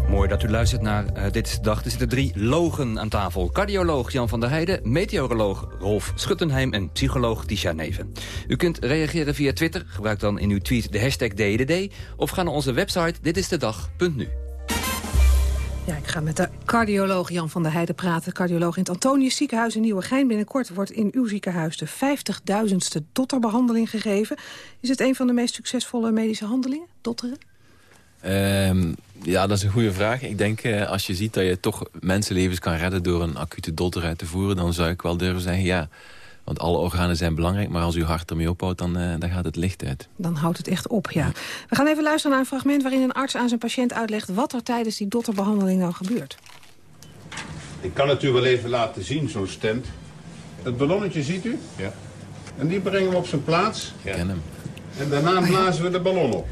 Mooi dat u luistert naar uh, Dit is de Dag. Er zitten drie logen aan tafel. Cardioloog Jan van der Heijden, meteoroloog Rolf Schuttenheim... en psycholoog Tisha Neven. U kunt reageren via Twitter. Gebruik dan in uw tweet de hashtag DDD... of ga naar onze website ditistedag.nu. Ja, ik ga met de cardioloog Jan van der Heijden praten. Cardioloog in het Antonius ziekenhuis in Nieuwegein. Binnenkort wordt in uw ziekenhuis de 50.000ste dotterbehandeling gegeven. Is het een van de meest succesvolle medische handelingen, dotteren? Um, ja, dat is een goede vraag. Ik denk, uh, als je ziet dat je toch mensenlevens kan redden... door een acute dotter uit te voeren, dan zou ik wel durven zeggen ja... Want alle organen zijn belangrijk, maar als uw hart ermee ophoudt, dan, uh, dan gaat het licht uit. Dan houdt het echt op, ja. We gaan even luisteren naar een fragment waarin een arts aan zijn patiënt uitlegt... wat er tijdens die dotterbehandeling nou gebeurt. Ik kan het u wel even laten zien, zo'n stent. Het ballonnetje ziet u? Ja. En die brengen we op zijn plaats. Ja. Ken hem. En daarna blazen we de ballon op.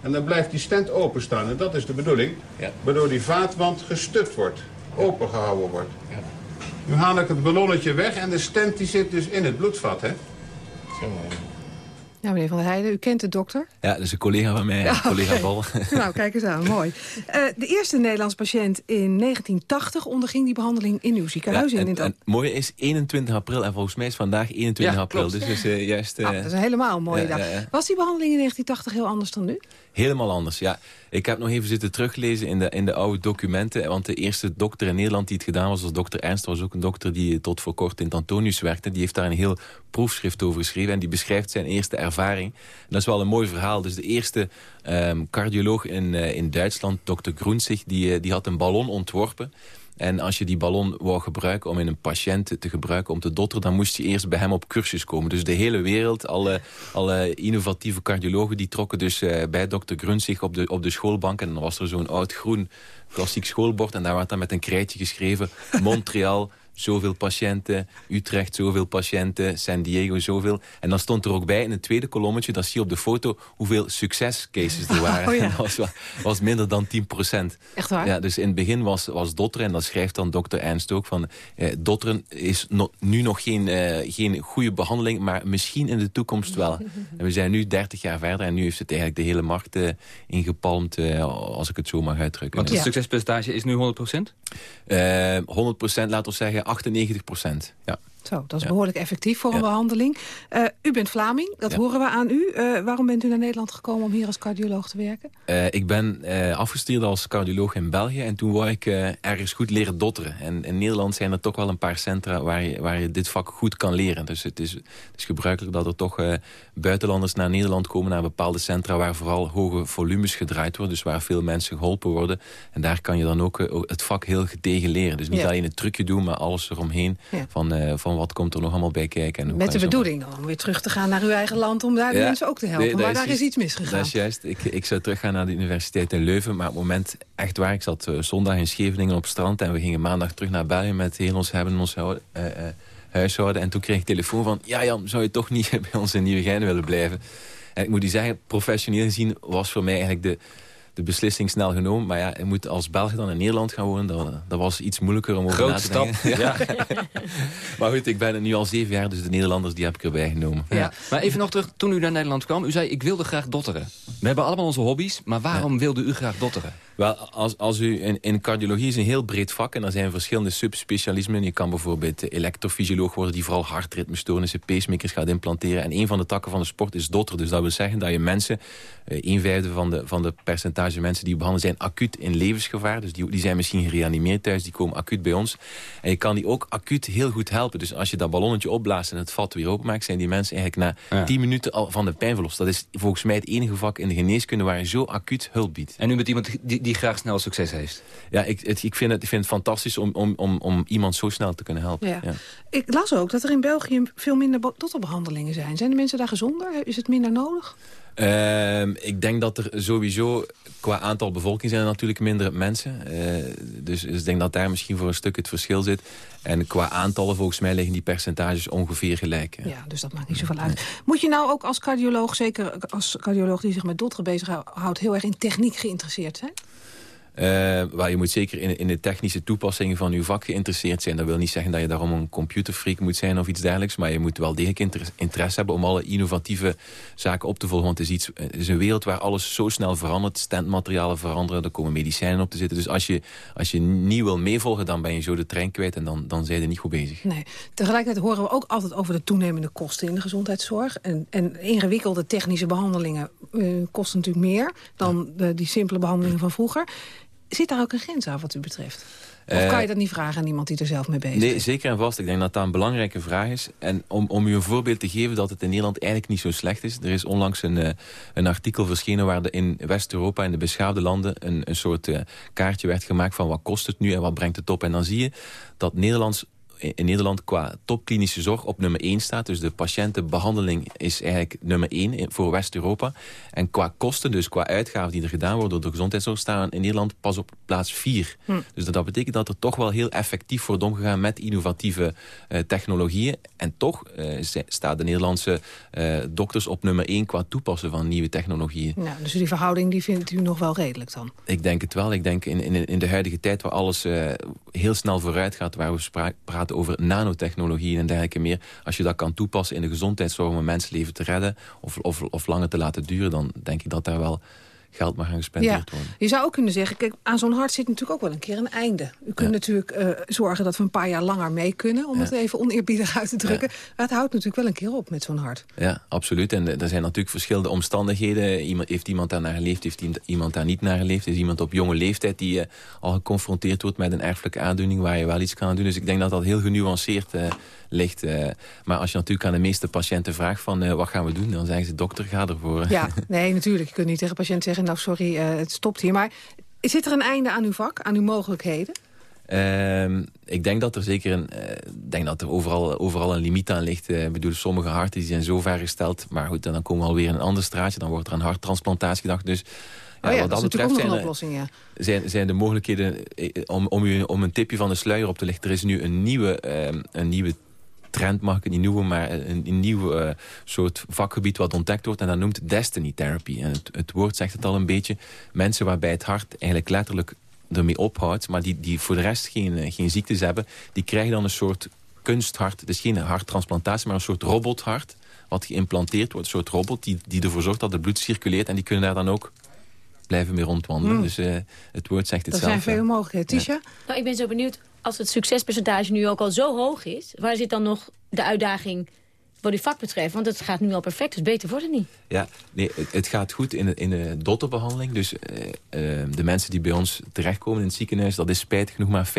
En dan blijft die stent openstaan. En dat is de bedoeling. Ja. Waardoor die vaatwand gestut wordt. Opengehouden wordt. Ja. Nu haal ik het ballonnetje weg en de stent die zit dus in het bloedvat, hè? Zo, ja, meneer Van der Heijden, u kent de dokter? Ja, dat is een collega van mij, <laughs> ja, collega Bal. <laughs> nou, kijk eens aan, mooi. Uh, de eerste Nederlands patiënt in 1980 onderging die behandeling in uw ziekenhuis. Ja, en, het mooie is 21 april, en volgens mij is vandaag 21 ja, april. Klopt. Dus is, uh, juist... Uh, ah, dat is een helemaal mooie dag. Was die behandeling in 1980 heel anders dan nu? Helemaal anders, ja. Ik heb nog even zitten teruglezen in de, in de oude documenten. Want de eerste dokter in Nederland die het gedaan was, was dokter Ernst. was ook een dokter die tot voor kort in het Antonius werkte. Die heeft daar een heel proefschrift over geschreven. En die beschrijft zijn eerste ervaring. Dat is wel een mooi verhaal. Dus de eerste um, cardioloog in, uh, in Duitsland, dokter Groenzig, die, uh, die had een ballon ontworpen. En als je die ballon wou gebruiken om in een patiënt te gebruiken om te dotteren... dan moest je eerst bij hem op cursus komen. Dus de hele wereld, alle, alle innovatieve cardiologen... die trokken dus uh, bij dokter Grunzig op de, op de schoolbank. En dan was er zo'n oud groen klassiek schoolbord. En daar werd dan met een krijtje geschreven... Montreal, zoveel patiënten. Utrecht, zoveel patiënten. San Diego, zoveel. En dan stond er ook bij in het tweede kolommetje... dat zie je op de foto hoeveel succescases er waren. <laughs> Oh, ja. dat was, was, minder dan 10 procent. Echt waar? Ja, dus in het begin was, was dotteren... en dat schrijft dan dokter Ernst ook... van eh, dotteren is no, nu nog geen, eh, geen goede behandeling... maar misschien in de toekomst wel. <laughs> en we zijn nu 30 jaar verder... en nu heeft het eigenlijk de hele markt eh, ingepalmd... als ik het zo mag uitdrukken. Want het succespercentage is nu 100 procent? 100 procent, laten we zeggen 98 procent, ja. Zo, dat is behoorlijk effectief voor een behandeling. Uh, u bent Vlaming, dat horen we aan u. Uh, waarom bent u naar Nederland gekomen om hier als cardioloog te werken? Uh, ik ben afgestuurd als cardioloog in België. En toen wou ik ergens goed leren dotteren. En in Nederland zijn er toch wel een paar centra waar je, waar je dit vak goed kan leren. Dus het is, het is gebruikelijk dat er toch buitenlanders naar Nederland komen... naar bepaalde centra waar vooral hoge volumes gedraaid worden. Dus waar veel mensen geholpen worden. En daar kan je dan ook het vak heel gedegen leren. Dus niet alleen het trucje doen, maar alles eromheen van, van wat komt er nog allemaal bij kijken. En Met de bedoeling om weer terug te gaan naar uw eigen land... om daar de ja, mensen ook te helpen. Nee, maar daar is, is iets misgegaan. Dat is juist. Ik, ik zou teruggaan naar de universiteit in Leuven. Maar op het moment, echt waar, ik zat uh, zondag in Scheveningen op het strand... en we gingen maandag terug naar België met heel ons hebben ons uh, uh, huishouden. En toen kreeg ik telefoon van... ja Jan, zou je toch niet <laughs> bij ons in Nieuwegein willen blijven? En ik moet u zeggen, professioneel gezien was voor mij eigenlijk de de beslissing snel genomen. Maar ja, je moet als Belg dan in Nederland gaan wonen. Dat, dat was iets moeilijker om over na te stap. denken. Ja. <laughs> <laughs> maar goed, ik ben er nu al zeven jaar, dus de Nederlanders die heb ik erbij genomen. Ja. ja. Maar even nog terug, toen u naar Nederland kwam. U zei, ik wilde graag dotteren. We hebben allemaal onze hobby's, maar waarom ja. wilde u graag dotteren? Wel, als, als u in, in cardiologie is een heel breed vak en er zijn verschillende subspecialismen. Je kan bijvoorbeeld elektrofysioloog worden die vooral hartritmestoornissen, pacemakers gaat implanteren. En een van de takken van de sport is dotter. Dus dat wil zeggen dat je mensen, uh, een vijfde van de, van de percentage mensen die behandeld zijn acuut in levensgevaar. Dus die, die zijn misschien gereanimeerd thuis, die komen acuut bij ons. En je kan die ook acuut heel goed helpen. Dus als je dat ballonnetje opblaast en het vat weer openmaakt, zijn die mensen eigenlijk na ja. 10 minuten al van de pijn verlost. Dat is volgens mij het enige vak in de geneeskunde waar je zo acuut hulp biedt. En nu met iemand die, die graag snel succes heeft. Ja, ik, het, ik, vind, het, ik vind het fantastisch om, om, om, om iemand zo snel te kunnen helpen. Ja. Ja. Ik las ook dat er in België veel minder dotterbehandelingen zijn. Zijn de mensen daar gezonder? Is het minder nodig? Uh, ik denk dat er sowieso qua aantal bevolking zijn er natuurlijk minder mensen. Uh, dus, dus ik denk dat daar misschien voor een stuk het verschil zit. En qua aantallen volgens mij liggen die percentages ongeveer gelijk. Ja, ja dus dat maakt niet zoveel uit. Moet je nou ook als cardioloog, zeker als cardioloog die zich met dotteren bezighoudt... heel erg in techniek geïnteresseerd zijn? Uh, wel, je moet zeker in, in de technische toepassingen van uw vak geïnteresseerd zijn. Dat wil niet zeggen dat je daarom een computerfreak moet zijn of iets dergelijks. Maar je moet wel degelijk interesse hebben om alle innovatieve zaken op te volgen. Want het is, iets, is een wereld waar alles zo snel verandert. Standmaterialen veranderen, er komen medicijnen op te zitten. Dus als je, als je niet wil meevolgen, dan ben je zo de trein kwijt en dan, dan zijn je niet goed bezig. Nee. Tegelijkertijd horen we ook altijd over de toenemende kosten in de gezondheidszorg. En, en ingewikkelde technische behandelingen uh, kosten natuurlijk meer dan de, die simpele behandelingen van vroeger. Zit daar ook een grens aan wat u betreft? Of kan je eh, dat niet vragen aan iemand die er zelf mee bezig is? Nee, zeker en vast. Ik denk dat dat een belangrijke vraag is. En om, om u een voorbeeld te geven dat het in Nederland eigenlijk niet zo slecht is. Er is onlangs een, uh, een artikel verschenen waar de in West-Europa, in de beschaafde landen... een, een soort uh, kaartje werd gemaakt van wat kost het nu en wat brengt het op. En dan zie je dat Nederlands in Nederland qua topklinische zorg op nummer 1 staat. Dus de patiëntenbehandeling is eigenlijk nummer 1 voor West-Europa. En qua kosten, dus qua uitgaven die er gedaan worden door de gezondheidszorg... staan in Nederland pas op plaats 4. Hm. Dus dat, betekent dat er toch wel heel effectief wordt omgegaan... met innovatieve uh, technologieën. En toch uh, staan de Nederlandse uh, dokters op nummer 1... qua toepassen van nieuwe technologieën. Nou, dus die verhouding die vindt u nog wel redelijk dan? Ik denk het wel. Ik denk in, in, in de huidige tijd waar alles heel snel vooruit gaat... waar we praten over nanotechnologie en dergelijke meer. Als je dat kan toepassen in de gezondheidszorg om een te redden... of, of, of langer te laten duren, dan denk ik dat daar wel geld mag gaan gespendeerd worden. Je zou ook kunnen zeggen, kijk, aan zo'n hart zit natuurlijk ook wel een keer een einde. U kunt natuurlijk uh, zorgen dat we een paar jaar langer mee kunnen... om het even oneerbiedig uit te drukken. Maar het houdt natuurlijk wel een keer op met zo'n hart. Ja, absoluut. En er zijn natuurlijk verschillende omstandigheden. Iemand, heeft iemand daar naar geleefd, heeft iemand daar niet naar geleefd? Is iemand op jonge leeftijd die uh, al geconfronteerd wordt met een erfelijke aandoening... waar je wel iets kan doen. Dus ik denk dat dat heel genuanceerd uh, ligt. Maar als je natuurlijk aan de meeste patiënten vraagt van wat gaan we doen... dan zeggen ze dokter, ga ervoor. Ja, <laughs> nee, natuurlijk. Je kunt niet tegen patiënt zeggen, nou sorry, uh, het stopt hier. Maar zit er een einde aan uw vak, aan uw mogelijkheden? Uh, ik denk dat er zeker een, denk dat er overal, overal een limiet aan ligt. ik bedoel, sommige harten die zijn zo ver gesteld. Maar goed, dan komen we alweer in een ander straatje. Dan wordt er aan harttransplantatie gedacht. Dus ja, oh ja, wat dat, dat betreft zijn, een oplossing, ja. zijn, zijn de mogelijkheden, om, om, u, om een tipje van de sluier op te lichten... er is nu een nieuwe, uh, een nieuwe trend mag ik het niet noemen, maar een, een nieuw uh, soort vakgebied wat ontdekt wordt. En dat noemt destiny therapy. En het, het woord zegt het al een beetje. Mensen waarbij het hart eigenlijk letterlijk ermee ophoudt, maar die, die voor de rest geen, geen ziektes hebben, die krijgen dan een soort kunsthart. Het is geen harttransplantatie, maar een soort robothart wat geïmplanteerd wordt. Een soort robot die, die ervoor zorgt dat het bloed circuleert. En die kunnen daar dan ook blijven mee rondwandelen. Mm. Dus uh, het woord zegt het er zelf. Er zijn veel mogelijkheden. Tisha? Nou, ik ben zo benieuwd als het succespercentage nu ook al zo hoog is... waar zit dan nog de uitdaging wat die vak betreft? Want het gaat nu al perfect, dus beter wordt het niet. Ja, nee, het, het gaat goed in de, in de dotterbehandeling. Dus uh, uh, de mensen die bij ons terechtkomen in het ziekenhuis... dat is spijtig genoeg maar 50%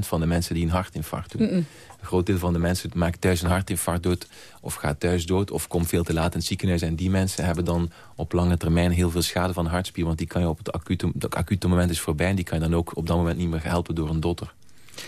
van de mensen die een hartinfarct doen. Mm -mm. Een groot deel van de mensen maakt thuis een hartinfarct dood... of gaat thuis dood of komt veel te laat in het ziekenhuis. En die mensen hebben dan op lange termijn heel veel schade van de hartspier. Want die kan je op het acute, het acute moment is voorbij... en die kan je dan ook op dat moment niet meer helpen door een dotter.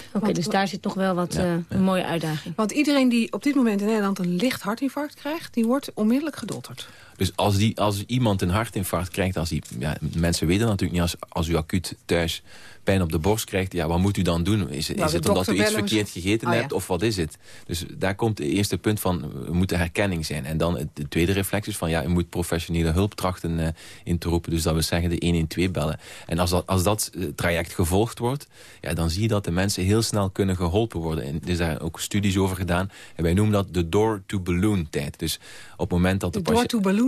Oké, okay, dus daar zit nog wel wat ja, uh, ja. een mooie uitdaging. Want iedereen die op dit moment in Nederland een licht hartinfarct krijgt... die wordt onmiddellijk gedotterd. Dus als, die, als iemand een hartinfarct krijgt... Als die, ja, mensen weten natuurlijk niet als, als u acuut thuis pijn op de borst krijgt... ja, wat moet u dan doen? Is, nou, is het omdat u iets verkeerd gegeten oh, hebt of wat is het? Dus daar komt het eerste punt van, we moeten herkenning zijn. En dan het, de tweede reflex is van, ja, u moet professionele hulp trachten uh, in te roepen. Dus dat we zeggen de 112 bellen. En als dat, als dat traject gevolgd wordt, ja, dan zie je dat de mensen heel snel kunnen geholpen worden. En er zijn ook studies over gedaan. En wij noemen dat de door-to-balloon tijd. Dus op het moment dat de,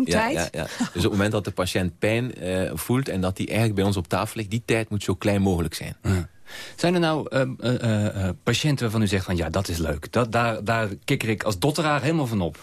tijd? Ja, ja, Dus op het moment dat de patiënt pijn uh, voelt en dat die eigenlijk bij ons op tafel ligt, die tijd moet zo klein mogelijk zijn. Ja. Zijn er nou uh, uh, uh, patiënten waarvan u zegt van ja, dat is leuk. Dat, daar, daar kikker ik als dotteraar helemaal van op.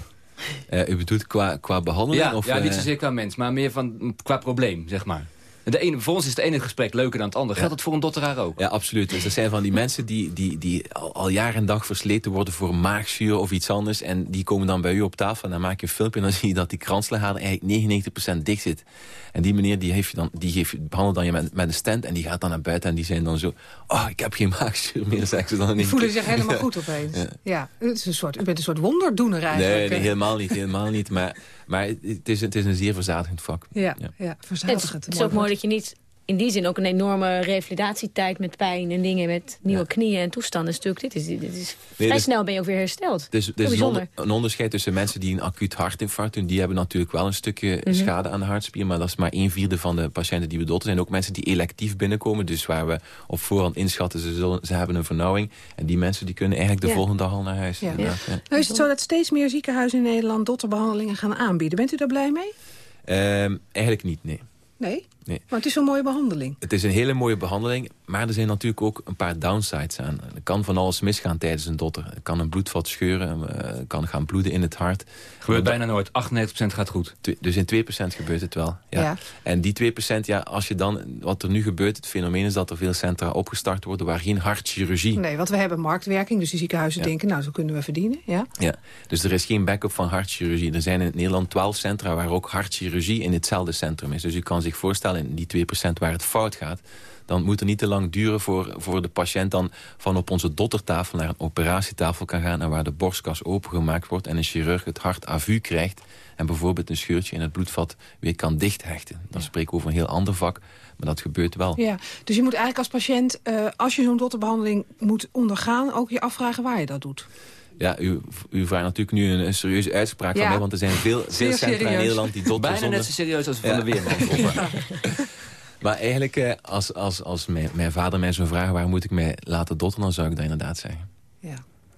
u bedoelt qua, qua behandeling? Ja, of, ja niet zozeer qua mens, maar meer van, qua probleem, zeg maar. De ene, voor ons is het ene gesprek leuker dan het andere. Geldt dat voor een dotteraar ook? Ja, absoluut. Dus er zijn van die mensen die, die, die al, al jaar en dag versleten worden voor maagzuur of iets anders. En die komen dan bij u op tafel en dan maak je een filmpje en dan <laughs> zie je dat die kransslagader eigenlijk 99% dicht zit. En die meneer die heeft je dan, die geeft, behandelt dan je met, met een stand en die gaat dan naar buiten en die zijn dan zo... Oh, ik heb geen <laughs> maagzuur meer, zeggen ze dan. Die voelen zich helemaal <laughs> ja. goed opeens. Ja. ja, het is een soort, u bent een soort wonderdoener eigenlijk. Nee, nee helemaal niet, helemaal niet. Maar, maar het, is, het is een zeer verzadigend vak. Ja, ja. ja verzadigend. Het is ook mooi dat je niet in die zin ook een enorme revalidatietijd met pijn en dingen met nieuwe knieën en toestanden. Stuk. Dit is, dit is vrij dus- snel ben je ook weer hersteld. Dus, dus een, bijzonder. onder- een onderscheid tussen mensen die een acuut hartinfarct doen... die hebben natuurlijk wel een stukje Mhm. schade aan de hartspier... maar dat is maar een vierde van de patiënten die we doden. Zijn ook mensen die electief binnenkomen... dus waar we op voorhand inschatten ze, zullen, ze hebben een vernauwing. En die mensen die kunnen eigenlijk de Ja. volgende dag al naar huis. Ja. Nou is het zo dat steeds meer ziekenhuizen in Nederland dotterbehandelingen gaan aanbieden. Bent u daar blij mee? Ehm, eigenlijk niet, nee. Nee? Nee. Maar het is een mooie behandeling. Het is een hele mooie behandeling, maar er zijn natuurlijk ook een paar downsides aan. Er kan van alles misgaan tijdens een dotter. Er kan een bloedvat scheuren, eh, kan gaan bloeden in het hart. Gebeurt bijna nooit. 98% gaat goed. Dus in 2% gebeurt het wel. Ja. Ja. En die 2%, ja, als je dan, wat er nu gebeurt, het fenomeen is dat er veel centra opgestart worden waar geen hartchirurgie. Nee, want we hebben marktwerking, dus die ziekenhuizen Ja. denken, nou, zo kunnen we verdienen. Ja? Ja, dus er is geen backup van hartchirurgie. Er zijn in Nederland 12 centra waar ook hartchirurgie in hetzelfde centrum is. Dus u kan zich voorstellen, in die 2% waar het fout gaat... dan moet het niet te lang duren voor, voor de patiënt dan van op onze dottertafel naar een operatietafel kan gaan... en waar de borstkas opengemaakt wordt en een chirurg het hart à vue krijgt... en bijvoorbeeld een scheurtje in het bloedvat weer kan dichthechten. Dan spreken we over een heel ander vak, maar dat gebeurt wel. Ja, dus je moet eigenlijk als patiënt, eh, als je zo'n dotterbehandeling moet ondergaan... ook je afvragen waar je dat doet. Ja, u, u vraagt natuurlijk nu een, een serieuze uitspraak Ja. van mij... want er zijn veel, veel Zeer centra in. Nederland die dotters Bijna zonder- net zo serieus als van Ja. de Weerman. <laughs> Maar eigenlijk, eh, als, als, als mijn, mijn vader mij zou vragen... waar moet ik mij laten dotten, dan zou ik dat inderdaad zeggen.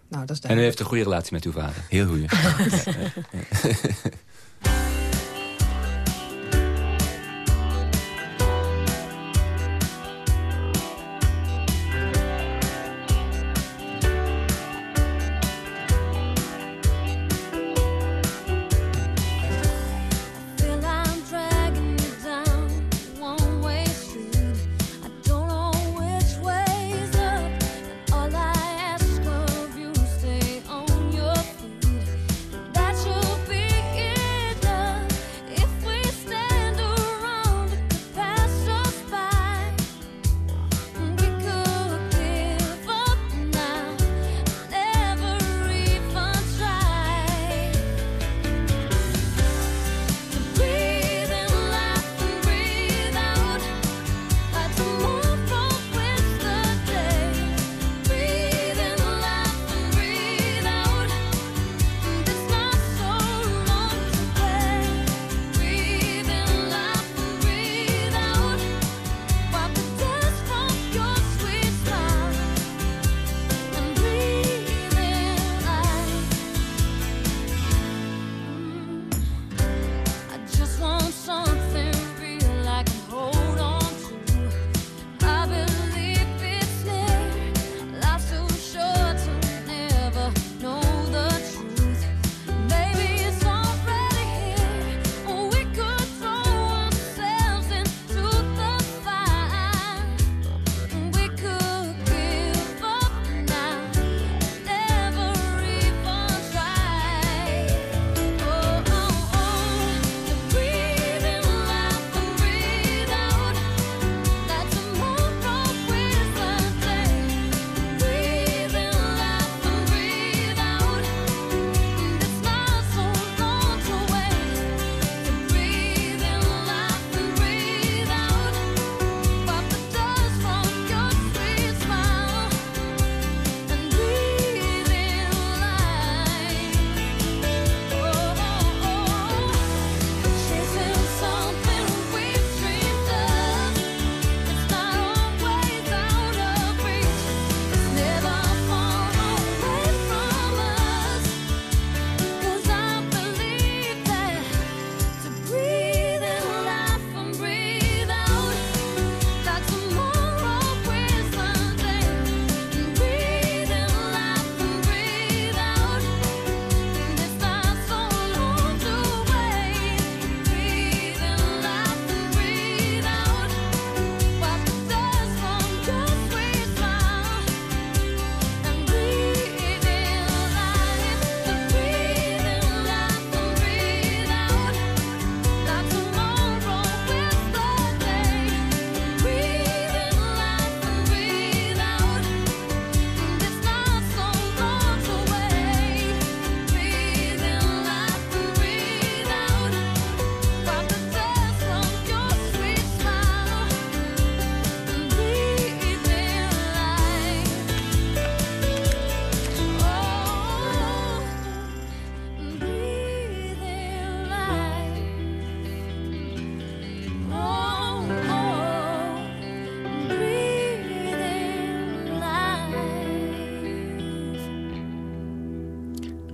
Nou, dat is En u heeft een goede relatie met uw vader. Heel goeie. <laughs>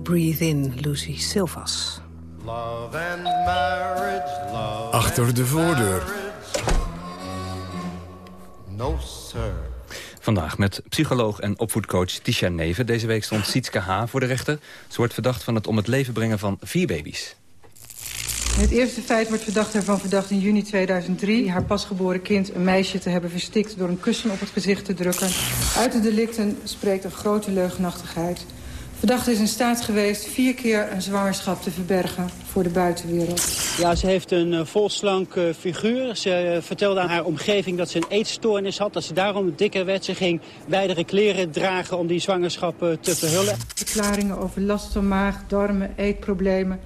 Breathe In, Lucy Silvas. Love and marriage, love Achter de voordeur. No, sir. Vandaag met psycholoog en opvoedcoach Tisha Neven. Deze week stond Sietske H. voor de rechter. Ze wordt verdacht van het om het leven brengen van vier baby's. Het eerste feit wordt verdacht ervan verdacht in juni 2003... haar pasgeboren kind een meisje te hebben verstikt... door een kussen op het gezicht te drukken. Uit de delicten spreekt een grote leugenachtigheid. Verdachte is in staat geweest vier keer een zwangerschap te verbergen voor de buitenwereld. Ja, ze heeft een uh, volslank uh, figuur. Ze uh, vertelde aan haar omgeving dat ze een eetstoornis had. Dat ze daarom dikker werd. Ze ging wijdere kleren dragen om die zwangerschap te verhullen. Verklaringen over last van maag, darmen, eetproblemen.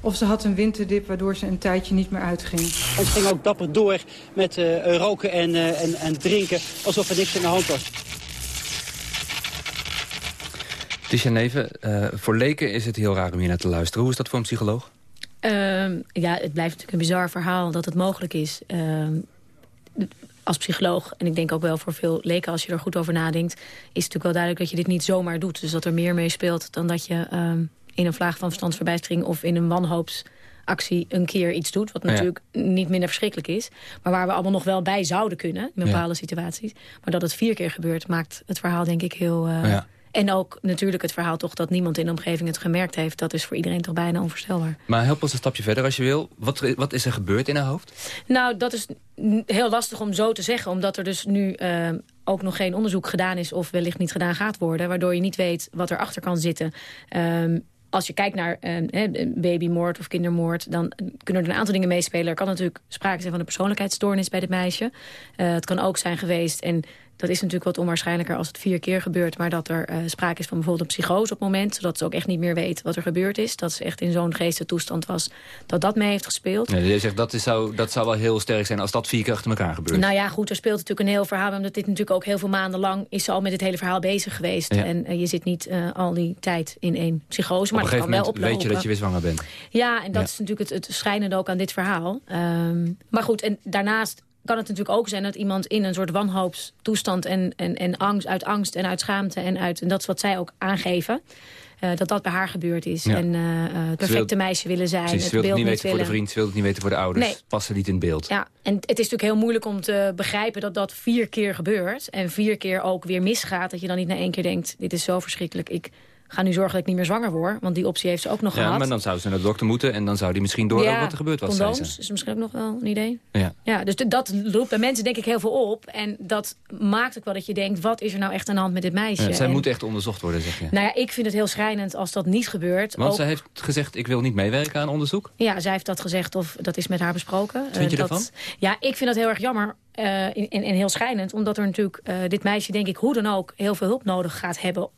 Of ze had een winterdip waardoor ze een tijdje niet meer uitging. En ze ging ook dapper door met roken en, en, en drinken alsof er niks aan de hand was. Tisha Neven, uh, voor leken is het heel raar om hier naar te luisteren. Hoe is dat voor een psycholoog? Uh, ja, het blijft natuurlijk een bizar verhaal dat het mogelijk is. Uh, als psycholoog, en ik denk ook wel voor veel leken als je er goed over nadenkt... is het natuurlijk wel duidelijk dat je dit niet zomaar doet. Dus dat er meer mee speelt dan dat je in een vlaag van verstandsverbijstering... of in een wanhoopsactie een keer iets doet. Wat natuurlijk ja. niet minder verschrikkelijk is. Maar waar we allemaal nog wel bij zouden kunnen in bepaalde ja. situaties. Maar dat het vier keer gebeurt maakt het verhaal denk ik heel... Ja. En ook natuurlijk het verhaal toch dat niemand in de omgeving het gemerkt heeft. Dat is voor iedereen toch bijna onvoorstelbaar. Maar help ons een stapje verder als je wil. Wat, wat is er gebeurd in haar hoofd? Nou, dat is heel lastig om zo te zeggen. Omdat er dus nu uh, ook nog geen onderzoek gedaan is... of wellicht niet gedaan gaat worden. Waardoor je niet weet wat erachter kan zitten. Um, als je kijkt naar uh, babymoord of kindermoord... dan kunnen er een aantal dingen meespelen. Er kan natuurlijk sprake zijn van een persoonlijkheidsstoornis bij dit meisje. Uh, het kan ook zijn geweest... en dat is natuurlijk wat onwaarschijnlijker als het vier keer gebeurt... maar dat er uh, sprake is van bijvoorbeeld een psychose op het moment... zodat ze ook echt niet meer weet wat er gebeurd is. Dat ze echt in zo'n geestentoestand was dat dat mee heeft gespeeld. Ja, je zegt dat, is, zou, dat zou wel heel sterk zijn als dat vier keer achter elkaar gebeurt. Nou ja, goed, er speelt natuurlijk een heel verhaal... omdat dit natuurlijk ook heel veel maanden lang is ze al met dit hele verhaal bezig geweest. Ja. En uh, je zit niet uh, al die tijd in één psychose, maar op een wel oplopen. weet je dat je weer zwanger bent. Ja, en dat ja. is natuurlijk het, het schrijnende ook aan dit verhaal. Um, maar goed, en daarnaast kan het natuurlijk ook zijn dat iemand in een soort wanhoopstoestand... en, en, en angst, uit angst en uit schaamte en, uit, en dat is wat zij ook aangeven... Uh, dat dat bij haar gebeurd is. Ja. En uh, het perfecte wil, meisje willen zijn. Precies, het wil het niet weten willen. voor de vriend, wil het niet weten voor de ouders. Nee. Passen niet in beeld. Ja, en het is natuurlijk heel moeilijk om te begrijpen dat dat vier keer gebeurt. En vier keer ook weer misgaat. Dat je dan niet na één keer denkt, dit is zo verschrikkelijk. Ik ga nu zorgen dat ik niet meer zwanger word. Want die optie heeft ze ook nog ja, gehad. maar dan zou ze naar de dokter moeten. En dan zou die misschien door ja, wat er gebeurd was. condooms zei ze. is misschien ook nog wel een idee. Ja. Ja, dus dat roept bij mensen denk ik heel veel op. En dat maakt ook wel dat je denkt, wat is er nou echt aan de hand met dit meisje? Ja, zij en, moet echt onderzocht worden, zeg je. Nou ja, ik vind het heel schrijnend als dat niet gebeurt. Want ook, zij heeft gezegd, ik wil niet meewerken aan onderzoek. Ja, zij heeft dat gezegd of dat is met haar besproken. Wat vind je uh, daarvan? Ja, ik vind dat heel erg jammer. Uh, en, en heel schrijnend, omdat er natuurlijk uh, dit meisje, denk ik, hoe dan ook heel veel hulp nodig gaat hebben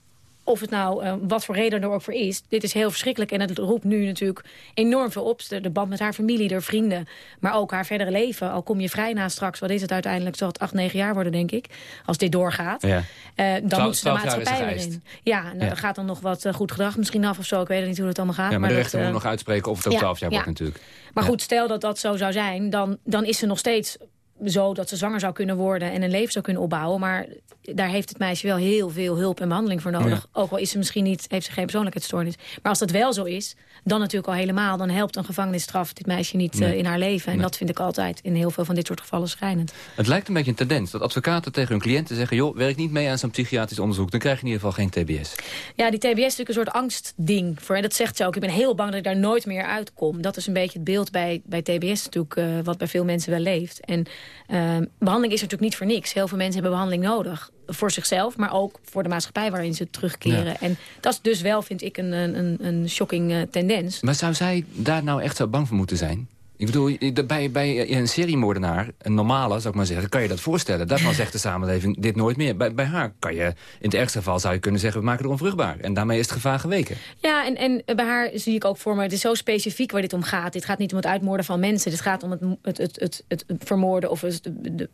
of het nou, uh, wat voor reden er ook voor is. Dit is heel verschrikkelijk en het roept nu natuurlijk enorm veel op. De band met haar familie, haar vrienden, maar ook haar verdere leven. Al kom je vrij na straks, wat is het uiteindelijk? Zal het acht, negen jaar worden, denk ik, als dit doorgaat. Ja. Uh, dan Twaalf, moet ze de maatschappij weer in. Ja, nou, ja. dan gaat dan nog wat uh, goed gedrag misschien af of zo. Ik weet niet hoe het allemaal gaat. Ja, maar, de rechter moet nog uitspreken of het ook twaalf jaar ja. wordt natuurlijk. Maar goed, stel dat dat zo zou zijn, dan, dan is ze nog steeds zo dat ze zwanger zou kunnen worden en een leven zou kunnen opbouwen. Maar daar heeft het meisje wel heel veel hulp en behandeling voor nodig. Ja. Ook al is ze misschien niet, heeft ze geen persoonlijkheidsstoornis. Maar als dat wel zo is, dan natuurlijk al helemaal. Dan helpt een gevangenisstraf dit meisje niet Nee. uh, in haar leven. En Nee. dat vind ik altijd in heel veel van dit soort gevallen schrijnend. Het lijkt een beetje een tendens dat advocaten tegen hun cliënten zeggen... joh, werk niet mee aan zo'n psychiatrisch onderzoek, dan krijg je in ieder geval geen TBS. Ja, die TBS is natuurlijk een soort angstding. Voor, en dat zegt ze ook. Ik ben heel bang dat ik daar nooit meer uitkom. Dat is een beetje het beeld bij, bij TBS natuurlijk, uh, wat bij veel mensen wel leeft. En uh, behandeling is natuurlijk niet voor niks. Heel veel mensen hebben behandeling nodig. Voor zichzelf, maar ook voor de maatschappij waarin ze terugkeren. Ja. En dat is dus wel, vind ik, een, een, een shocking uh, tendens. Maar zou zij daar nou echt zo bang voor moeten zijn? Ik bedoel, bij, bij een seriemoordenaar, een normale zou ik maar zeggen... kan je dat voorstellen. Daarvan zegt de samenleving dit nooit meer. Bij, bij haar kan je, in het ergste geval zou je kunnen zeggen... we maken er onvruchtbaar. En daarmee is het gevaar geweken. Ja, en, en bij haar zie ik ook voor me... het is zo specifiek waar dit om gaat. Dit gaat niet om het uitmoorden van mensen. Dit gaat om het, het, het, het, het vermoorden of het,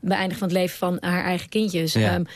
beëindigen van het leven van haar eigen kindjes. Ja. Um,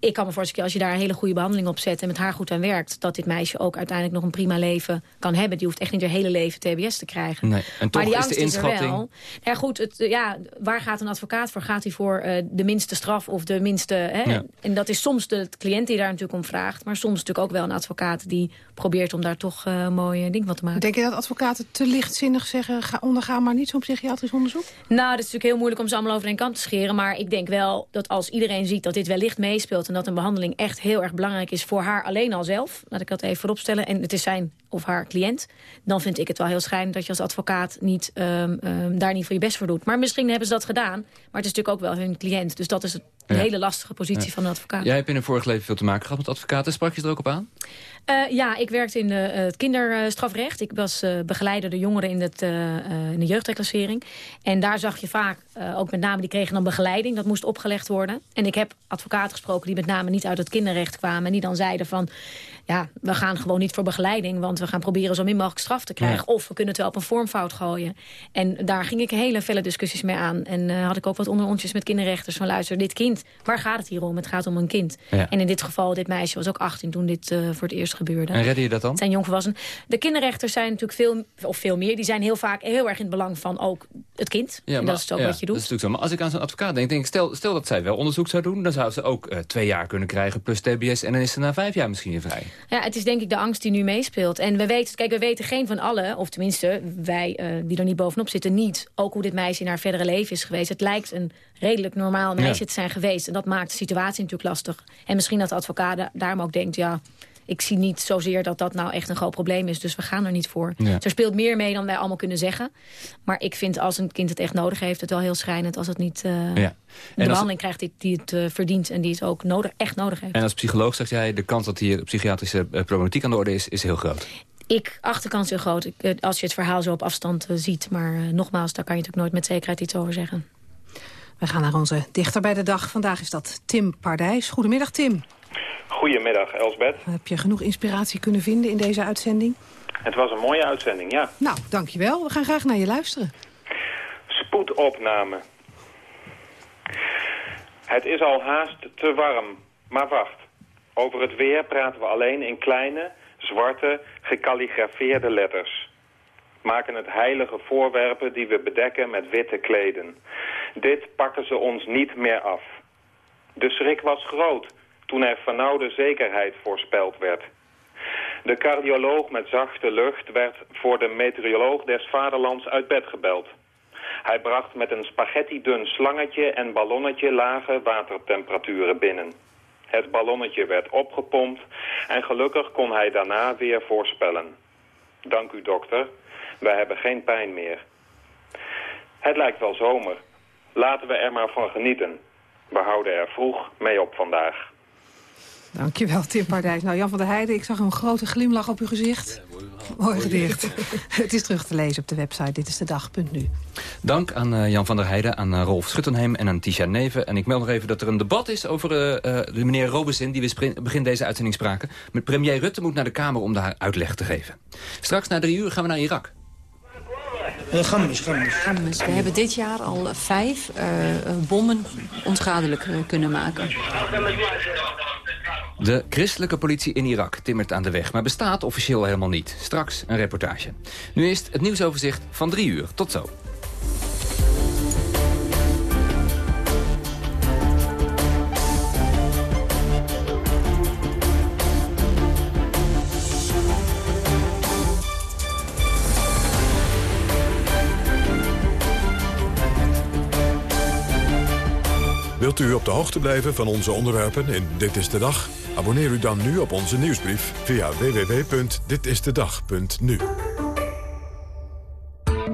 ik kan me voorstellen, als je daar een hele goede behandeling op zet... en met haar goed aan werkt, dat dit meisje ook uiteindelijk nog een prima leven kan hebben. Die hoeft echt niet haar hele leven TBS te krijgen. Nee. En toch maar die is de is er inschatting... wel. Ja, goed, het, eh, ja, waar gaat een advocaat voor? Gaat hij voor eh, de minste straf of de minste... Hè? Ja. En dat is soms de cliënt die daar natuurlijk om vraagt... maar soms natuurlijk ook wel een advocaat die probeert om daar toch eh, een mooie ding van te maken. Denk je dat advocaten te lichtzinnig zeggen... Ga, ondergaan maar niet zo'n psychiatrisch onderzoek? Nou, dat is natuurlijk heel moeilijk om ze allemaal over één kant te scheren. Maar ik denk wel dat als iedereen ziet dat dit wellicht meespeelt... en dat een behandeling echt heel erg belangrijk is voor haar alleen al zelf... laat ik dat even vooropstellen, en het is zijn of haar cliënt... dan vind ik het wel heel schrijnend dat je als advocaat niet, ehm, ehm, daar niet voor je best voor doet. Maar misschien hebben ze dat gedaan, maar het is natuurlijk ook wel hun cliënt. Dus dat is een Ja. hele lastige positie Ja. van een advocaat. Jij hebt in een vorig leven veel te maken gehad met advocaten. Sprak je er ook op aan? Eh, ja, ik werkte in eh, het kinderstrafrecht. Ik was eh, begeleider de jongeren in, het, in de jeugdreclassering. En daar zag je vaak, ook met name die kregen dan begeleiding. Dat moest opgelegd worden. En ik heb advocaten gesproken die met name niet uit het kinderrecht kwamen. En die dan zeiden van, ja, we gaan gewoon niet voor begeleiding. Want we gaan proberen zo min mogelijk straf te krijgen. Ja. Of we kunnen het wel op een vormfout gooien. En daar ging ik hele felle discussies mee aan. En eh, had ik ook wat onderontjes met kinderrechters van luister, dit kind, waar gaat het hier om? Het gaat om een kind. Ja. En in dit geval, dit meisje was ook 18 toen dit eh, voor het eerst gebeurde. En redde je dat dan? Het zijn jongvolwassenen. De kinderrechters zijn natuurlijk veel, of veel meer... die zijn heel vaak heel erg in het belang van ook het kind. en dat is ook ja, wat je doet. Dat is natuurlijk zo. Maar als ik aan zo'n advocaat denk, denk ik, stel, stel dat zij wel onderzoek zou doen... dan zou ze ook eh, twee jaar kunnen krijgen plus TBS... en dan is ze na vijf jaar misschien weer vrij. Ja, het is denk ik de angst die nu meespeelt. En we weten, kijk, we weten geen van allen, of tenminste wij eh, die er niet bovenop zitten, niet. Ook hoe dit meisje in haar verdere leven is geweest. Het lijkt een redelijk normaal meisje Ja. te zijn geweest. En dat maakt de situatie natuurlijk lastig. En misschien dat de advocaat da- daarom ook denkt, ja... Ik zie niet zozeer dat dat nou echt een groot probleem is. Dus we gaan er niet voor. Ja. Dus er speelt meer mee dan wij allemaal kunnen zeggen. Maar ik vind als een kind het echt nodig heeft... het wel heel schrijnend als het niet eh, Ja. de En als, behandeling krijgt die, die het eh, verdient... en die het ook nodig, echt nodig heeft. en als psycholoog zeg jij, de kans dat hier psychiatrische eh, problematiek aan de orde is... is heel groot. Ik acht de kans heel groot ik, als je het verhaal zo op afstand ziet. Maar nogmaals, daar kan je natuurlijk nooit met zekerheid iets over zeggen. We gaan naar onze dichter bij de dag. Vandaag is dat Tim Pardijs. Goedemiddag, Tim. Goedemiddag, Elsbeth. Heb je genoeg inspiratie kunnen vinden in deze uitzending? Het was een mooie uitzending, ja. Nou, dankjewel. We gaan graag naar je luisteren. Spoedopname. Het is al haast te warm, maar wacht. Over het weer praten we alleen in kleine, zwarte, gekalligrafeerde letters. Maken het heilige voorwerpen die we bedekken met witte kleden. Dit pakken ze ons niet meer af. De schrik was groot toen er vernauwde zekerheid voorspeld werd. De cardioloog met zachte lucht werd voor de meteoroloog des vaderlands uit bed gebeld. Hij bracht met een spaghetti-dun slangetje en ballonnetje lage watertemperaturen binnen. Het ballonnetje werd opgepompt en gelukkig kon hij daarna weer voorspellen. Dank u dokter, wij hebben geen pijn meer. Het lijkt wel zomer. Laten we er maar van genieten. We houden er vroeg mee op vandaag. Dankjewel, Tim Pardijs. Nou, Jan van der Heijden, ik zag een grote glimlach op uw gezicht. <laughs> Mooi gedicht. <laughs> Het is terug te lezen op de website Dit is de dag.nu. Dank aan eh, Jan van der Heijden, aan eh, Rolf Schuttenheim en aan Tisha Neven. En ik meld nog even dat er een debat is over eh, eh, de meneer Robesin... die we begin deze uitzending spraken. Met premier Rutte moet naar de Kamer om daar uitleg te geven. Straks na drie uur gaan we naar Irak. Gammes, gammes. We hebben dit jaar al vijf bommen onschadelijk kunnen maken. De christelijke politie in Irak timmert aan de weg, maar bestaat officieel helemaal niet. Straks een reportage. Nu eerst het nieuwsoverzicht van drie uur. Tot zo. Wilt u op de hoogte blijven van onze onderwerpen in Dit is de Dag? Abonneer u dan nu op onze nieuwsbrief via www.ditistedag.nu.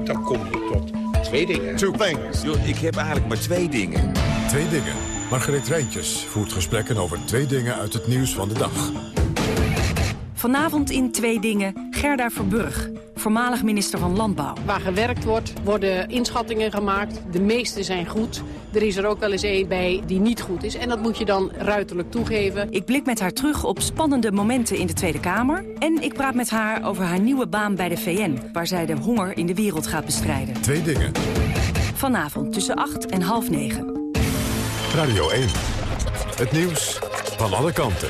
Dan kom je tot twee dingen. Two things. ik heb eigenlijk maar twee dingen. Twee dingen. Margreet Rijntjes voert gesprekken over twee dingen uit het nieuws van de dag. Vanavond in Twee Dingen Gerda Verburg, voormalig minister van Landbouw. Waar gewerkt wordt, worden inschattingen gemaakt. De meeste zijn goed. Er is er ook wel eens één bij die niet goed is. En dat moet je dan ruiterlijk toegeven. Ik blik met haar terug op spannende momenten in de Tweede Kamer. En ik praat met haar over haar nieuwe baan bij de VN... waar zij de honger in de wereld gaat bestrijden. Twee dingen. Vanavond tussen 8 en half negen. Radio 1. Het nieuws van alle kanten.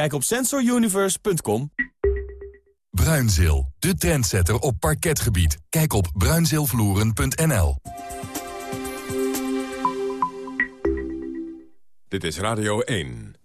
Kijk op sensoruniverse.com. Bruinzeel, de trendsetter op parketgebied. Kijk op bruinzeelvloeren.nl. Dit is Radio 1.